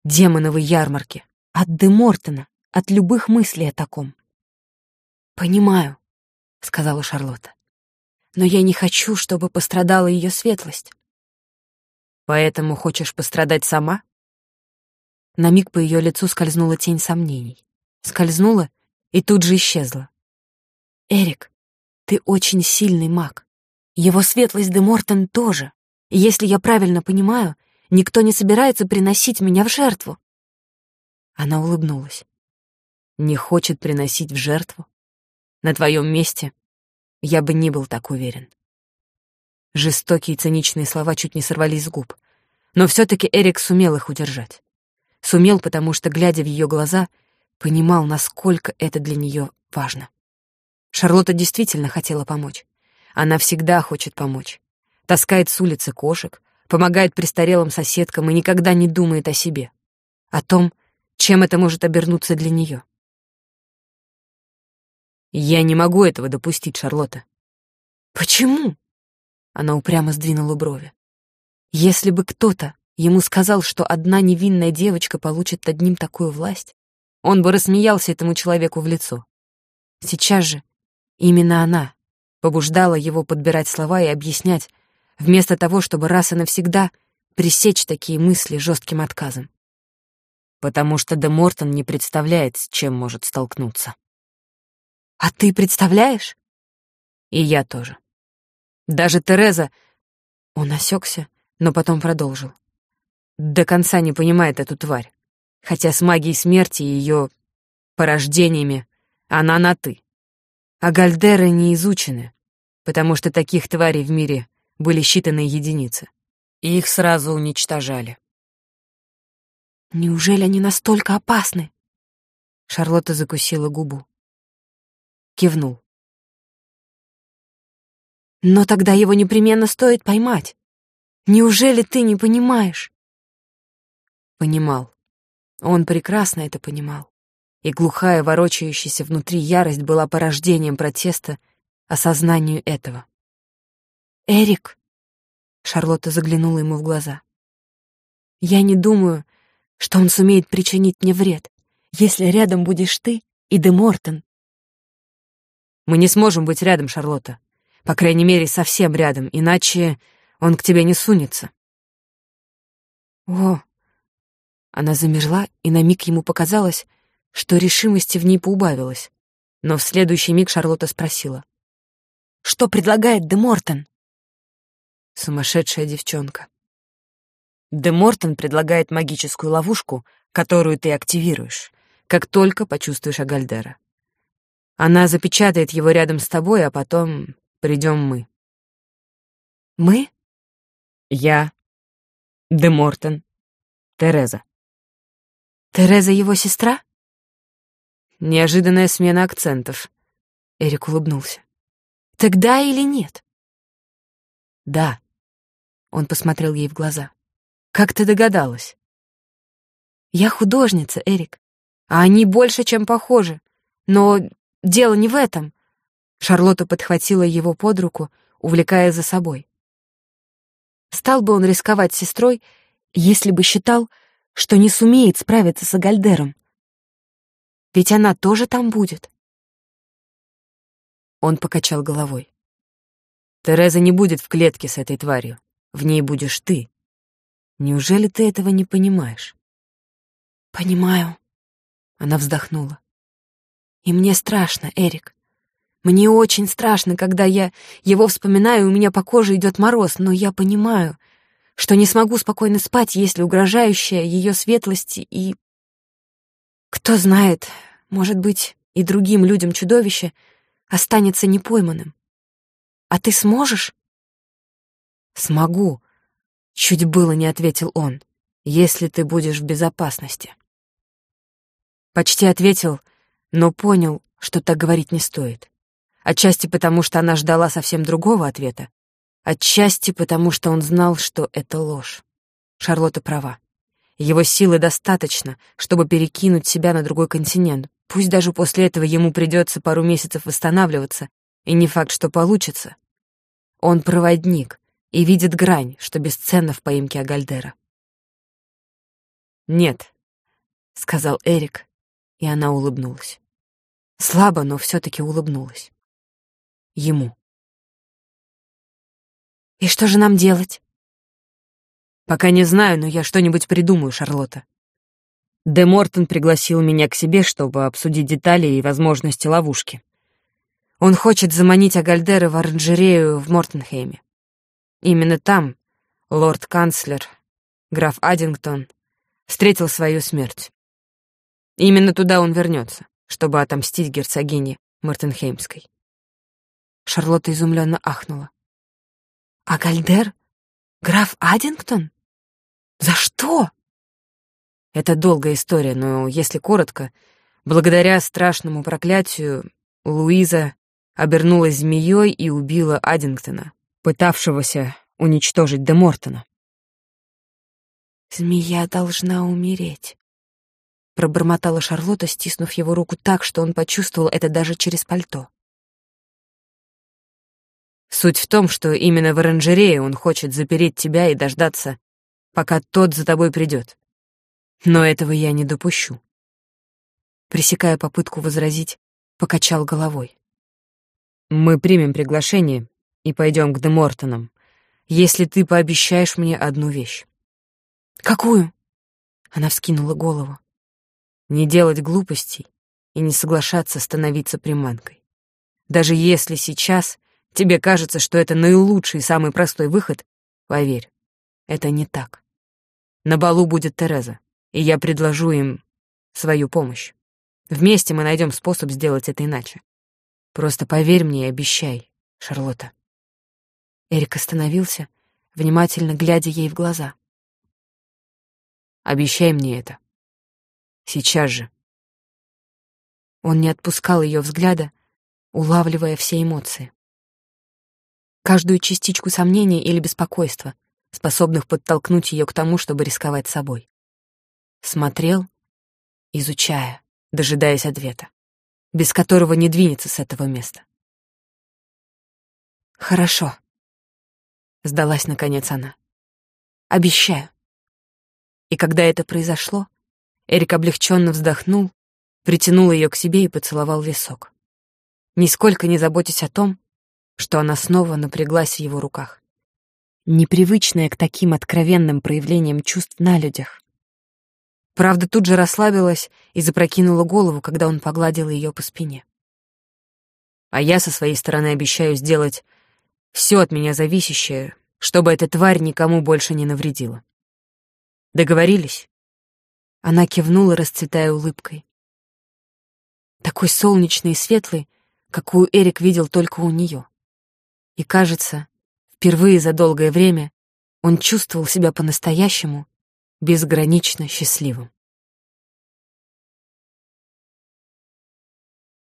демоновой ярмарки, от Де Мортона, от любых мыслей о таком. «Понимаю», — сказала Шарлотта, «но я не хочу, чтобы пострадала ее светлость». «Поэтому хочешь пострадать сама?» На миг по ее лицу скользнула тень сомнений. Скользнула и тут же исчезла. «Эрик, ты очень сильный маг. Его светлость де Мортон тоже. Если я правильно понимаю, никто не собирается приносить меня в жертву». Она улыбнулась. «Не хочет приносить в жертву? На твоем месте я бы не был так уверен». Жестокие и циничные слова чуть не сорвались с губ. Но все-таки Эрик сумел их удержать. Сумел, потому что, глядя в ее глаза, понимал, насколько это для нее важно. Шарлотта действительно хотела помочь. Она всегда хочет помочь. Таскает с улицы кошек, помогает престарелым соседкам и никогда не думает о себе. О том, чем это может обернуться для нее. «Я не могу этого допустить, Шарлотта». «Почему?» Она упрямо сдвинула брови. «Если бы кто-то ему сказал, что одна невинная девочка получит над ним такую власть, он бы рассмеялся этому человеку в лицо. Сейчас же именно она побуждала его подбирать слова и объяснять, вместо того, чтобы раз и навсегда пресечь такие мысли жестким отказом. Потому что Де Мортон не представляет, с чем может столкнуться. «А ты представляешь?» «И я тоже. Даже Тереза...» Он осекся, но потом продолжил. «До конца не понимает эту тварь, хотя с магией смерти и ее порождениями она на «ты». А гальдеры не изучены, потому что таких тварей в мире были считанные единицы, и их сразу уничтожали. «Неужели они настолько опасны?» Шарлотта закусила губу. Кивнул. «Но тогда его непременно стоит поймать. Неужели ты не понимаешь?» Понимал. Он прекрасно это понимал и глухая, ворочающаяся внутри ярость была порождением протеста осознанию этого. «Эрик!» — Шарлотта заглянула ему в глаза. «Я не думаю, что он сумеет причинить мне вред, если рядом будешь ты и Де Мортон». «Мы не сможем быть рядом, Шарлотта. По крайней мере, совсем рядом, иначе он к тебе не сунется». «О!» Она замерла, и на миг ему показалось, что решимости в ней поубавилось. Но в следующий миг Шарлотта спросила. «Что предлагает Де Мортон?» Сумасшедшая девчонка. Де Мортон предлагает магическую ловушку, которую ты активируешь, как только почувствуешь Агальдера. Она запечатает его рядом с тобой, а потом придем мы. Мы? Я, Де Мортон, Тереза. Тереза его сестра? Неожиданная смена акцентов. Эрик улыбнулся. Тогда или нет? Да. Он посмотрел ей в глаза. Как ты догадалась? Я художница, Эрик. А они больше, чем похожи. Но дело не в этом. Шарлотта подхватила его под руку, увлекая за собой. Стал бы он рисковать сестрой, если бы считал, что не сумеет справиться с Агальдером. Ведь она тоже там будет. Он покачал головой. Тереза не будет в клетке с этой тварью. В ней будешь ты. Неужели ты этого не понимаешь? Понимаю. Она вздохнула. И мне страшно, Эрик. Мне очень страшно, когда я его вспоминаю, у меня по коже идет мороз, но я понимаю, что не смогу спокойно спать, если угрожающая ее светлости и... Кто знает, может быть, и другим людям чудовище останется непойманным. А ты сможешь? Смогу, чуть было не ответил он, если ты будешь в безопасности. Почти ответил, но понял, что так говорить не стоит. Отчасти потому, что она ждала совсем другого ответа, отчасти потому, что он знал, что это ложь. Шарлотта права. Его силы достаточно, чтобы перекинуть себя на другой континент, Пусть даже после этого ему придется пару месяцев восстанавливаться, и не факт, что получится. Он проводник и видит грань, что бесценно в поимке Агальдера. «Нет», — сказал Эрик, и она улыбнулась. Слабо, но все-таки улыбнулась. Ему. «И что же нам делать?» «Пока не знаю, но я что-нибудь придумаю, Шарлотта. Де Мортон пригласил меня к себе, чтобы обсудить детали и возможности ловушки. Он хочет заманить Агальдера в оранжерею в Мортенхейме. Именно там лорд-канцлер, граф Аддингтон, встретил свою смерть. Именно туда он вернется, чтобы отомстить герцогине Мортенхеймской. Шарлотта изумленно ахнула. «Агальдер? Граф Аддингтон? За что?» Это долгая история, но если коротко, благодаря страшному проклятию Луиза обернулась змеей и убила Аддингтона, пытавшегося уничтожить Де Мортона. «Змея должна умереть», — пробормотала Шарлотта, стиснув его руку так, что он почувствовал это даже через пальто. «Суть в том, что именно в оранжерее он хочет запереть тебя и дождаться, пока тот за тобой придет. Но этого я не допущу. Пресекая попытку возразить, покачал головой. Мы примем приглашение и пойдем к Демортонам, если ты пообещаешь мне одну вещь. Какую? Она вскинула голову. Не делать глупостей и не соглашаться становиться приманкой. Даже если сейчас тебе кажется, что это наилучший и самый простой выход, поверь, это не так. На балу будет Тереза и я предложу им свою помощь. Вместе мы найдем способ сделать это иначе. Просто поверь мне и обещай, Шарлотта. Эрик остановился, внимательно глядя ей в глаза. Обещай мне это. Сейчас же. Он не отпускал ее взгляда, улавливая все эмоции. Каждую частичку сомнения или беспокойства, способных подтолкнуть ее к тому, чтобы рисковать собой. Смотрел, изучая, дожидаясь ответа, без которого не двинется с этого места. «Хорошо», — сдалась наконец она. «Обещаю». И когда это произошло, Эрик облегченно вздохнул, притянул ее к себе и поцеловал висок. Нисколько не заботясь о том, что она снова напряглась в его руках. Непривычная к таким откровенным проявлениям чувств на людях, Правда, тут же расслабилась и запрокинула голову, когда он погладил ее по спине. А я со своей стороны обещаю сделать все от меня зависящее, чтобы эта тварь никому больше не навредила. Договорились? Она кивнула, расцветая улыбкой. Такой солнечный и светлый, какую Эрик видел только у нее. И, кажется, впервые за долгое время он чувствовал себя по-настоящему безгранично счастливым.